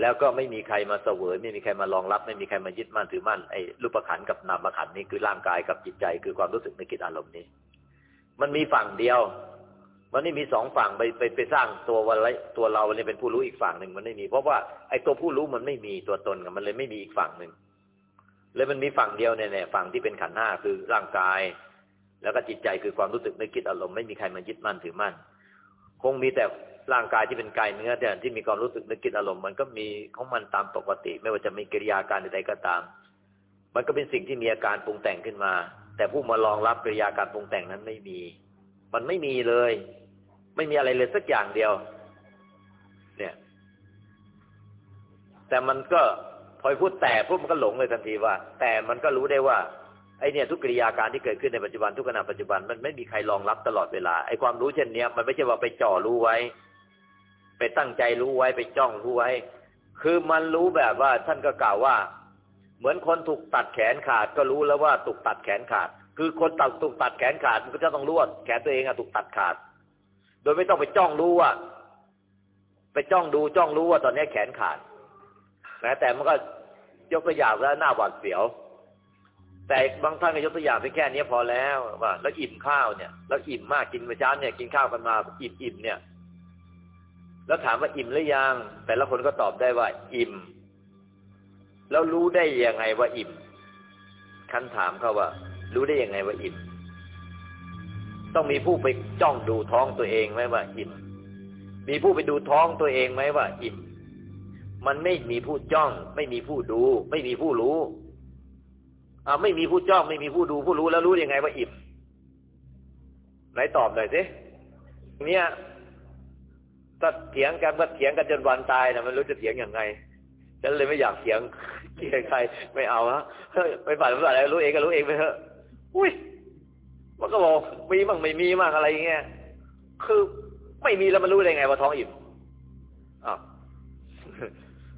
แล้วก็ไม่มีใครมาเสวยไม่มีใครมารองรับ ไม่มีใครมายึดมั่นถือมั่นไอ้รูปขันกับนามขันนี่คือร่างกายกับจิตใจ คือความรู้สึกในกคิดอารมณ์นี้ มันมีฝั่งเดียว มันไม่มีสองฝั่งไปไปไปสร้างตัววันไรตัวเราเนี่ยเป็นผู้รู้อีกฝั่งหนึ่งมันไม่มี เพราะว่าไอ้ตัวผู้รู้มันไม่มีตัวตนกับมันเลยไม่มีอีกฝั่งหนึ่งเลยมันมีฝั่งเดียวเนี่ยฝั่งที่เป็นขันห้าคือร่างกาย แล้วก็จิตใจคือความรู้สึกในกคิดอารมณ์ไม่มีใครมายึดมั่นถือมั่นคงมีแต่ ร่างกายที่เป็นกายเนื้อแต่ยที่มีความรู้สึกนึกคิดอารมณ์มันก็มีของมันตามปกติ ไม่ว่าจะมีกิริยาการใดๆก็ตาม มันก็เป็นสิ่งที่มีอาการปรุงแต่งขึ้นมา แต่ผู้มารองรับกิริยาการปรุงแต่งนั้นไม่มี มันไม่มีเลย ไม่มีอะไรเลยสักอย่างเดียว เนี่ย แต่มันก็พอพูดแต่ปุ๊บมันก็หลงเลยทันทีว่า แต่มันก็รู้ได้ว่าไอเนี่ยทุกกิริยาการที่เกิดขึ้นในปัจจุบันทุกขณะปัจจุบันมันไม่มีใครรองรับตลอดเวลาไอความรู้เช่นเนี้ยมันไม่ใช่ว่าไปจ่อรู้ไว้ ไปตั้งใจรู้ไว้ไปจ้องรู้ไว้ คือมันรู้แบบว่าท่านก็กล่าวว่า เหมือนคนถูกตัดแขนขาดก็รู้แล้วว่าถูกตัดแขนขาด คือคนตัดถูกตัดแขนขาดมันก็จะต้องรู้ว่าแขนตัวเองอะถูกตัดขาด โดยไม่ต้องไปจ้องรู้ว่า ไปจ้องดูจ้องรู้ว่าตอนนี้แขนขาดนะแต่มันก็ยกตัวอย่างแล้วหน้าหวาดเสียว แต่บางท่านก็ยกตัวอย่างไปแค่นี้พอแล้วว่าแล้วอิ่มข้าวเนี่ย แล้วอิ่มมากกินเมื่อเช้าเนี่ยกินข้าวกันมาอิ่มอิ่มเนี่ย แล้วถามว่าอิ่มหรือยัง แต่ละคนก็ตอบได้ว่า อิ่ม แล้วรู้ได้ยังไงว่าอิ่มคันถามเขาว่า รู้ได้ยังไงว่าอิ่ม ต้องมีผู้ไปจ้องดูท้องตัวเองไหมว่า อิ่ม มีผู้ไปดูท้องตัวเองไหมว่า อิ่ม มันไม่มีผู้จ้อง ไม่มีผู้ดู ไม่มีผู้รู้อ่าไม่มีผู้จ้อง ไม่มีผู้ดูผู้รู้แล้วรู้ยังไงว่าอิ่มไหนตอบหน่อยสิเนี่ย ถ้าเถียงกันก็เถียงกันจนวันตายนะมันรู้จะเถียงยังไงฉันเลยไม่อยากเถียงใครไม่เอาฮะไปฝันไม่ฝันอะไรรู้เองก็รู้เองไปเถอะอุ้ยมันก็บอกมีบ้างไม่มีบ้างอะไรอย่างเงี้ยคือไม่มีแล้วมันรู้ได้ไงว่าท้องอิ่มอ้าว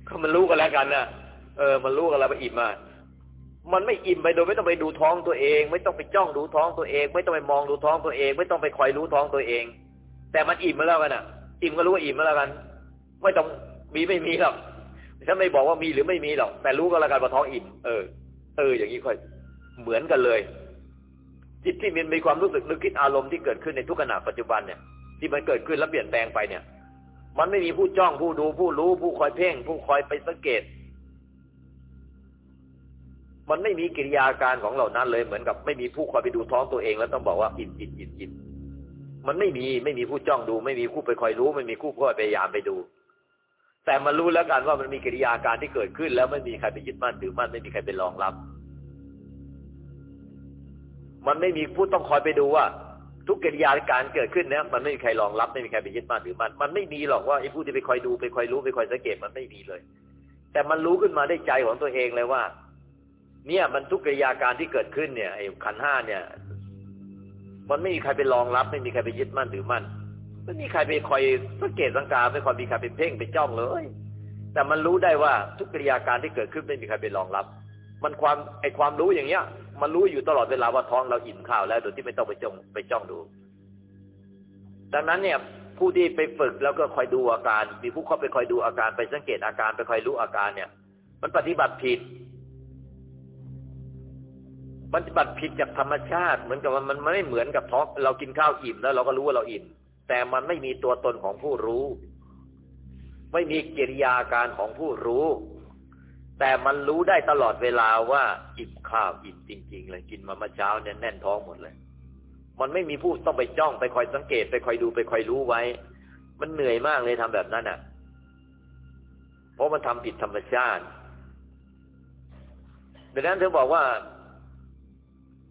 ก็มันรู้กันแล้วกันนะเออ มันรู้กันแล้วว่าอิ่มมามันไม่อิ่มไปโดยไม่ต้องไปดูท้องตัวเอง ไม่ต้องไปจ้องดูท้องตัวเอง ไม่ต้องไปมองดูท้องตัวเอง ไม่ต้องไปคอยรู้ท้องตัวเอง แต่มันอิ่มมาแล้วกันอะ อิ่มก็รู้ว่าอิ่มแล้วกัน ไม่ต้องมีไม่มีหรอกฉันไม่บอกว่ามีหรือไม่มีหรอก แต่รู้ก็แล้วกันว่าท้องอิ่มเออ เออ อย่างนี้ค่อย เหมือนกันเลย จิตที่มันมีความรู้สึกนึกคิดอารมณ์ที่เกิดขึ้นในทุกขณะปัจจุบันเนี่ย ที่มันเกิดขึ้นแล้วเปลี่ยนแปลงไปเนี่ย มันไม่มีผู้จ้องผู้ดูผู้รู้ ผู้คอยเพ่ง ผู้คอยไปสังเกต มันไม่มีกิริยาการของเหล่านั้นเลยเหมือนกับไม่มีผู้คอยไปดูท้องตัวเองแล้วต้องบอกว่าอิ่มอิ่มอิ่มอิ่ม มันไม่มีไม่มีผู้จ้องดู ไม่มีผู้ไปคอยรู้ ไม่มีผู้คอยพยายามไปดู แต่มันรู้แล้วกันว่ามันมีกิริยาการที่เกิดขึ้น แล้วไม่มีใครไปยึดมั่นถือมั่นไม่มีใครไปรองรับ มันไม่มีผู้ต้องคอยไปดูว่า ทุกกิริยาการเกิดขึ้นเนี่ยมันไม่มีใครรองรับไม่มีใครไปยึดมั่นถือมั่นมันไม่มีหรอกว่าไอ้ผู้ที่ไปคอยดูไปคอยรู้ไปคอยสังเกตมันไม่มีเลย แต่มันรู้ขึ้นมาได้ใจของตัวเองเลยว่า เนี่ยมันทุกกิริยาการที่เกิดขึ้นเนี่ยไอ้ขันห้าเนี่ย มันไม่มีใครไปรองรับ ไม่มีใครไปยึดมั่นถือมั่นไม่มีใครไปคอยสังเกตสังการไม่คอยมีใครไปเพ่งไปจ้องเลย แต่มันรู้ได้ว่าทุกกิริยาการที่เกิดขึ้นไม่มีใครไปรองรับ มันความไอความรู้อย่างเงี้ย มันรู้อยู่ตลอดเวลาว่าท้องเราอิ่มข้าวแล้วโดยที่ไม่ต้องไปจ้องไปจ้องดู ดังนั้นเนี่ยผู้ที่ไปฝึกแล้วก็คอยดูอาการ มีผู้เข้าไปคอยดูอาการไปสังเกตอาการไปคอยรู้อาการเนี่ย มันปฏิบัติผิด ปฏิบัติผิดจากธรรมชาติ เหมือนกับมันไม่เหมือนกับท้องเรากินข้าวอิ่มแล้วเราก็รู้ว่าเราอิ่มแต่มันไม่มีตัวตนของผู้รู้ ไม่มีกิริยาการของผู้รู้ แต่มันรู้ได้ตลอดเวลาว่าอิ่มข้าวอิ่มจริง ๆ เลยกินมาเมื่อเช้าเนี่ยแน่นท้องหมดเลย มันไม่มีผู้ต้องไปจ้องไปคอยสังเกตไปคอยดูไปคอยรู้ไว้ มันเหนื่อยมากเลยทำแบบนั้นอะ เพราะมันทำผิดธรรมชาติดังนั้นเธอบอกว่า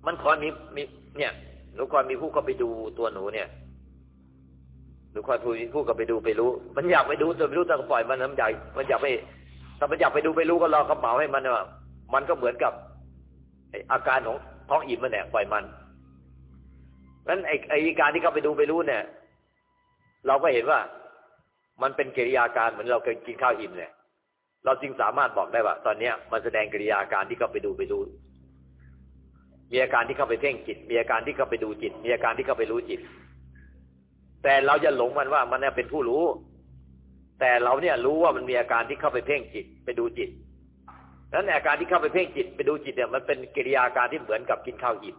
มันคอยมีมีเนี่ยหนูคอยมีผู้ก็ไปดูตัวหนูเนี่ยหนูคอยผู้ผู้ก็ไปดูไปรู้ มันอยากไปดูแต่ไม่รู้ต้องปล่อยมันมันอยากมันอยากไปถ้ามันอยากไปดูไปรู้ก็รอกระเป๋าให้มันว่ามันก็เหมือนกับอาการของท้องอิ่มมันเนี่ยปล่อยมันนั้นไอ้ไอ้การที่เขาไปดูไปรู้เนี่ย เราก็เห็นว่า มันเป็นกิริยาการเหมือนเราเคยกินข้าวอิ่มเนี่ย เราจึงสามารถบอกได้ว่า ตอนเนี้ยมันแสดงกิริยาการที่เขาไปดูไปดู มีอาการที่เข้าไปเพ่งจิต มีอาการที่เข้าไปดูจิต มีอาการที่เข้าไปรู้จิต แต่เราจะหลงมันว่ามันเนี่ยเป็นผู้รู้ แต่เราเนี่ยรู้ว่ามันมีอาการที่เข้าไปเพ่งจิต ไปดูจิตนั้นอาการที่เข้าไปเพ่งจิตไปดูจิตเนี่ยมันเป็นกิริยาการที่เหมือนกับกินข้าวอิ่ม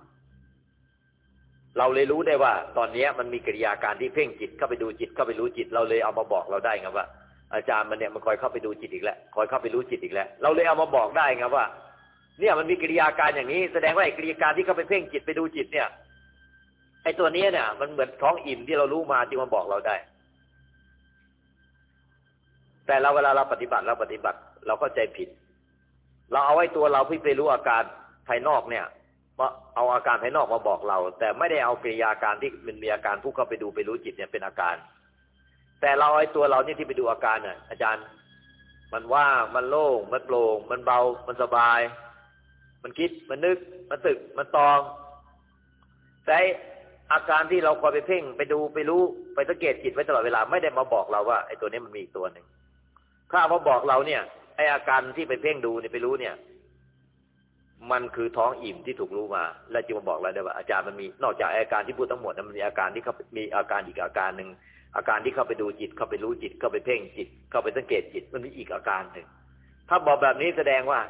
เราเลยรู้ได้ว่า ตอนนี้มันมีกิริยาการที่เพ่งจิตเข้าไปดูจิตเข้าไปรู้จิต เราเลยเอามาบอกเราได้ไงว่า อาจารย์มันเนี่ยมันคอยเข้าไปดูจิตอีกแล้วคอยเข้าไปรู้จิตอีกแล้ว เราเลยเอามาบอกได้ไงว่า เนี่ยมันมีกิริยาการอย่างนี้ แสดงว่าไอ้กิริยาการที่เขาไปเพ่งจิตไปดูจิตเนี่ยไอ้ตัวนี้เนี่ย มันเหมือนท้องอิ่มที่เรารู้มาที่มาบอกเราได้ แต่เราเวลาเราปฏิบัติเราปฏิบัติ เราก็ใจผิด เราเอาไว้ตัวเราเพื่อไปรู้อาการภายนอกเนี่ยว่าเอาอาการภายนอกมาบอกเรา แต่ไม่ได้เอากิริยาการที่มันมีอาการผู้เข้าไปดูไปรู้จิตเนี่ยเป็นอาการ แต่เราไอ้ตัวเราเนี่ยที่ไปดูอาการเนี่ยอาจารย์ มันว่างมันโล่งมันโปร่งมันเบามันสบาย มันคิดมันนึก มันตึกมันตองแต่อาการที่เราคอยไปเพ่งไปดูไปรู้ไปสังเกตจิตไว้ตลอดเวลาไม่ได้มาบอกเราว่าไอ้ตัวนี้มันมีอีกตัวหนึ่งถ้ามาบอกเราเนี่ยไอ้อาการที่ไปเพ่งดูเนี่ยไปรู้เนี่ย มันคือท้องอิ่มที่ถูกรู้มา แล้วจึงมาบอกเราได้ว่าอาจารย์มันมีนอกจากอาการที่พูดทั้งหมดมันมีอาการที่เขามีอาการอีกอาการหนึ่งอาการที่เข้าไปดูจิต เข้าไปรู้จิต เข้าไปเพ่งจิต เข้าไปสังเกตจิตมันมีอีกอาการหนึ่งถ้าบอกแบบนี้แสดงว่า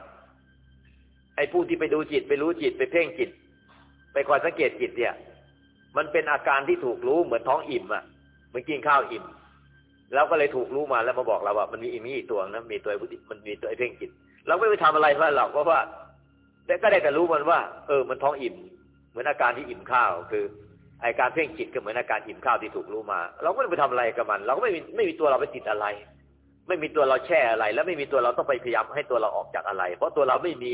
ไอ้ผู้ที่ไปดูจิตไปรู้จิตไปเพ่งจิต ไปคอยสังเกตจิตเนี่ย มันเป็นอาการที่ถูกรู้เหมือนท้องอิ่มอะเหมือนกินข้าวอิ่มแล้วก็เลยถูกรู้มาแล้วมาบอกเราว่ามันมีอีมีอีตัวนะมีตัวมันมีตัวไอ้เพ่งจิต เราไม่ไปทำอะไรเพราะเราเพราะว่า แต่ก็ได้แต่รู้มันว่า เออ มันท้องอิ่ม เหมือนอาการที่อิ่มข้าว คืออาการเพ่งจิตก็เหมือนอาการอิ่มข้าวที่ถูกรู้มา เราก็ไม่ได้ไปทำอะไรกับมัน เราก็ไม่มีไม่มีตัวเราไปติดอะไร ไม่มีตัวเราแช่อะไร แล้วไม่มีตัวเราต้องไปพยายามให้ตัวเราออกจากอะไร เพราะตัวเราไม่มี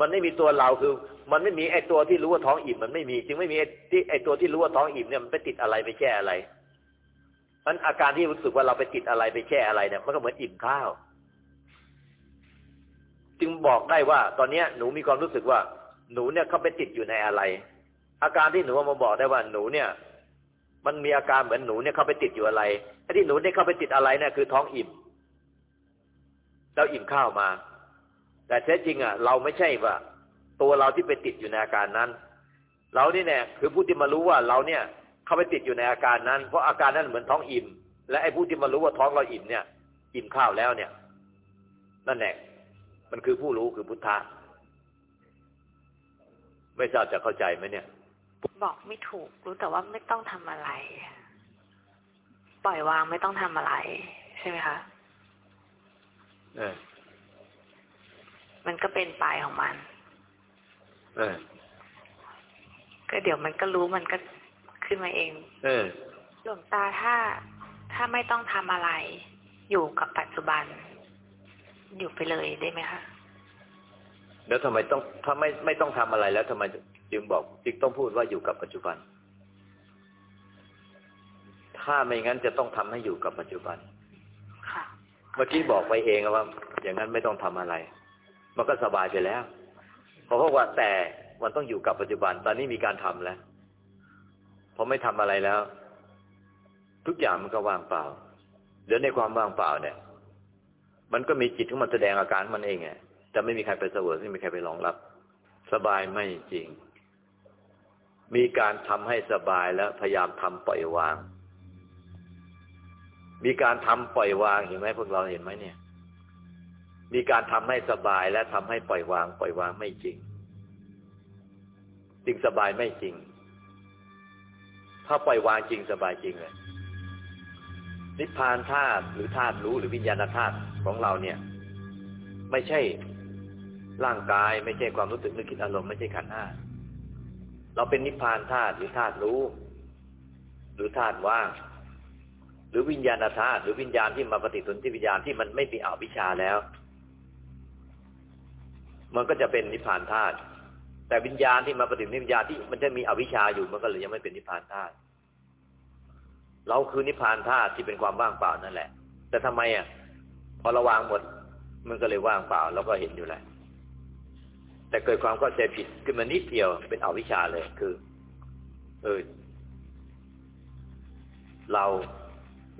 มันไม่มีตัวเราคือ มันไม่มีไอ้ตัวที่รู้ว่าท้องอิ่มมันไม่มี จึงไม่มีไอ้ที่ไอ้ตัวที่รู้ว่าท้องอิ่มเนี่ยมันไปติดอะไรไปแช่อะไรมันอาการที่รู้สึกว่าเราไปติดอะไรไปแช่อะไรเนี่ยมันก็เหมือนอิ่มข้าว จึงบอกได้ว่า ตอนเนี้ยหนูมีความรู้สึกว่า หนูเนี่ยเข้าไปติดอยู่ในอะไร อาการที่หนูมาบอกได้ว่าหนูเนี่ย มันมีอาการเหมือนหนูเนี่ยเข้าไปติดอยู่อะไรไอ้ที่หนูเนี่ยเข้าไปติดอะไรเนี่ยคือท้องอิ่มแล้วอิ่มข้าวมา แต่แท้จริงอะเราไม่ใช่ว่า ตัวเราที่ไปติดอยู่ในอาการนั้น เรานี่เนี่ยคือผู้ที่มารู้ว่าเราเนี่ยเข้าไปติดอยู่ในอาการนั้น เพราะอาการนั้นเหมือนท้องอิ่ม และไอ้ผู้ที่มารู้ว่าท้องเราอิ่มเนี่ย อิ่มข้าวแล้วเนี่ย นั่นแหละมันคือผู้รู้คือพุทธะไม่ทราบจะเข้าใจไหมเนี่ย บอกไม่ถูกรู้แต่ว่าไม่ต้องทำอะไร ปล่อยวางไม่ต้องทำอะไร ใช่ไหมคะเออ มันก็เป็นไปของมัน เออ ก็เดี๋ยวมันก็รู้มันก็ขึ้นมาเอง เออหลวงตาถ้าถ้าไม่ต้องทำอะไร อยู่กับปัจจุบัน อยู่ไปเลยได้ไหมคะแล้วทำไมต้องถ้าไม่ไม่ต้องทำอะไรแล้วทำไมจึงบอกจึงต้องพูดว่าอยู่กับปัจจุบัน ถ้าไม่งั้นจะต้องทำให้อยู่กับปัจจุบันค่ะเมื่อกี้บอกไปเองว่า อย่างนั้นไม่ต้องทำอะไร มันก็สบายไปแล้วเพราะว่าแต่มันต้องอยู่กับปัจจุบัน ตอนนี้มีการทำแล้วพอไม่ทำอะไรแล้ว ทุกอย่างมันก็ว่างเปล่าเดี๋ยวในความว่างเปล่าเนี่ย มันก็มีจิตที่มันแสดงอาการมันเองไงแต่ไม่มีใครไปเสวยไม่มีใครไปรองรับ สบายไม่จริง มีการทำให้สบายแล้วพยายามทำปล่อยวาง มีการทำปล่อยวางเห็นไหมพวกเราเห็นไหมเนี่ย มีการทำให้สบายและทำให้ปล่อยวาง ปล่อยวางไม่จริง จริงสบายไม่จริง ถ้าปล่อยวางจริงสบายจริงเลยนิพพานธาตุหรือธาตุรู้หรือวิญญาณธาตุของเราเนี่ย ไม่ใช่ร่างกาย ไม่ใช่ความรู้สึกนึกคิดอารมณ์ไม่ใช่ขันธ์ห้าเราเป็นนิพพานธาตุหรือธาตุรู้ หรือธาตุว่าง หรือวิญญาณธาตุหรือวิญญาณที่มาปฏิสนธิวิญญาณที่มันไม่มีอวิชชาแล้ว มันก็จะเป็นนิพพานธาตุแต่วิญญาณที่มาปฏิสนธิวิญญาณที่มันจะมีอวิชชาอยู่มันก็เลยยังไม่เป็นนิพพานธาตุเราคือนิพพานธาตุที่เป็นความว่างเปล่านั่นแหละ แต่ทำไมอะพอเราวางหมด มันก็เลยว่างเปล่าเราก็เห็นอยู่แหล้วแต่เกิดความเข้าใจผิดขึ้นมานิดเดียวเป็นอวิชชาเลยคือ เออเรา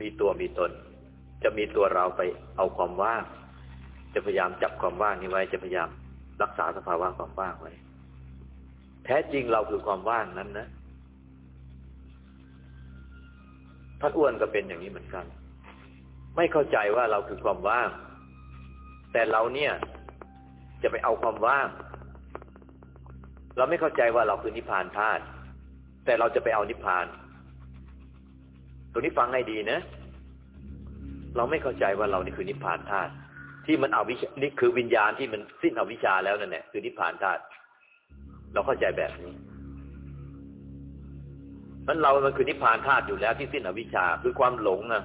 มีตัวมีตน จะมีตัวเราไปเอาความว่าง จะพยายามจับความว่างนี้ไว้จะพยายาม รักษาสภาวะความว่างไว้ แท้จริงเราคือความว่างนั้นนะท่านอ้วนก็เป็นอย่างนี้เหมือนกัน ไม่เข้าใจว่าเราคือความว่าง แต่เราเนี่ย จะไปเอาความว่าง เราไม่เข้าใจว่าเราคือนิพพานธาตุแต่เราจะไปเอานิพพาน ตรงนี้ฟังให้ดีนะ เราไม่เข้าใจว่าเรานี่คือนิพพานธาตุ ที่มันเอาวิชานี่คือวิญญาณที่มันสิ้นอวิชชาแล้วนั่นแหละคือนิพพานธาตุเราเข้าใจแบบนี้มันเรามันคือนิพพานธาตุอยู่แล้วที่สิ้นอวิชชาคือความหลงนะ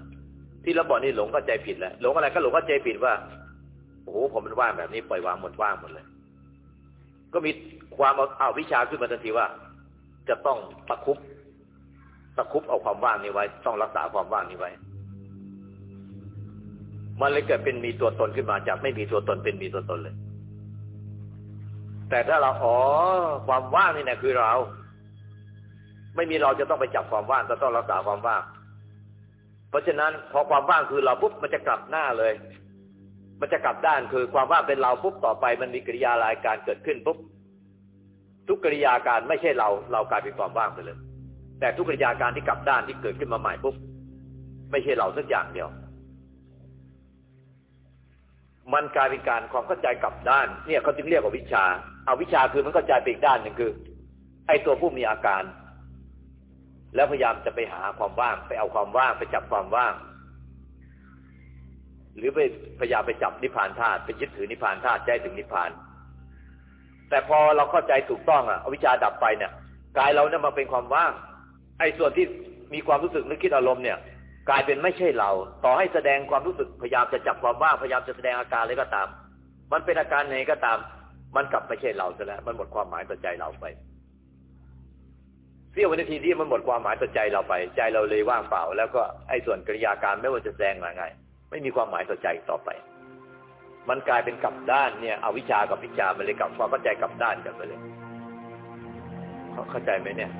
ที่เราบอกนี่หลงก็ใจผิดแล้วหลงอะไรก็หลงก็ใจผิดว่าโอ้โหผมมันว่างแบบนี้ปล่อยวางหมดว่างหมดเลย ก็มีความเอาเอาวิชาขึ้นมาทันทีว่า จะต้องตะคุบตะคุบเอาความว่างนี้ไว้ ต้องรักษาความว่างนี้ไว้ มันเลยเกิดเป็นมีตัวตนขึ้นมาจากไม่มีตัวตนเป็นมีตัวตนเลย แต่ถ้าเราอ๋อความว่างนี่นะคือเรา ไม่มีเราจะต้องไปจับความว่างก็ต้องรักษาความว่าง เพราะฉะนั้นพอความว่างคือเราปุ๊บมันจะกลับหน้าเลย มันจะกลับด้านคือความว่างเป็นเราปุ๊บต่อไป มันมีกิริยารายการเกิดขึ้นปุ๊บทุกกิริยาการไม่ใช่เราเรากลายเป็นความว่างไปเลย แต่ทุกกิริยาการที่กลับด้านที่เกิดขึ้นมาใหม่ปุ๊บไม่ใช่เราสักอย่างเดียว มันกลายเป็นการความเข้าใจกลับด้าน เนี่ยเขาจึงเรียกว่าวิชาเอาวิชาคือมันเข้าใจไปอีกด้านหนึ่งคือ ไอ้ตัวผู้มีอาการ แล้วพยายามจะไปหาความว่าง ไปเอาความว่างไปจับความว่าง หรือไปพยายามไปจับนิพพานธาตุไปยึดถือนิพพานธาตุใจถึงนิพพาน แต่พอเราเข้าใจถูกต้องอะอวิชาดับไปเนี่ยกายเราเนี่ยมันเป็นความว่าง ไอ้ส่วนที่มีความรู้สึกนึกคิดอารมณ์เนี่ย กลายเป็นไม่ใช่เรา ต่อให้แสดงความรู้สึกพยายามจะจับความว่างพยายามจะแสดงอาการอะไรก็ตาม มันเป็นอาการไหนก็ตาม มันกลับไม่ใช่เราซะแล้วมันหมดความหมายต่อใจเราไปเสี้ยววินาทีที่มันหมดความหมายต่อใจเราไป ใจเราเลยว่างเปล่า แล้วก็ไอ้ส่วนกริยาการไม่ว่าจะแสดงมาไง ไม่มีความหมายต่อใจต่อไป มันกลายเป็นกลับด้านเนี่ยเอาวิชากับวิชามันเลยกลับความเข้าใจกลับด้านกันไปเลยเข้าใจไหมเนี่ย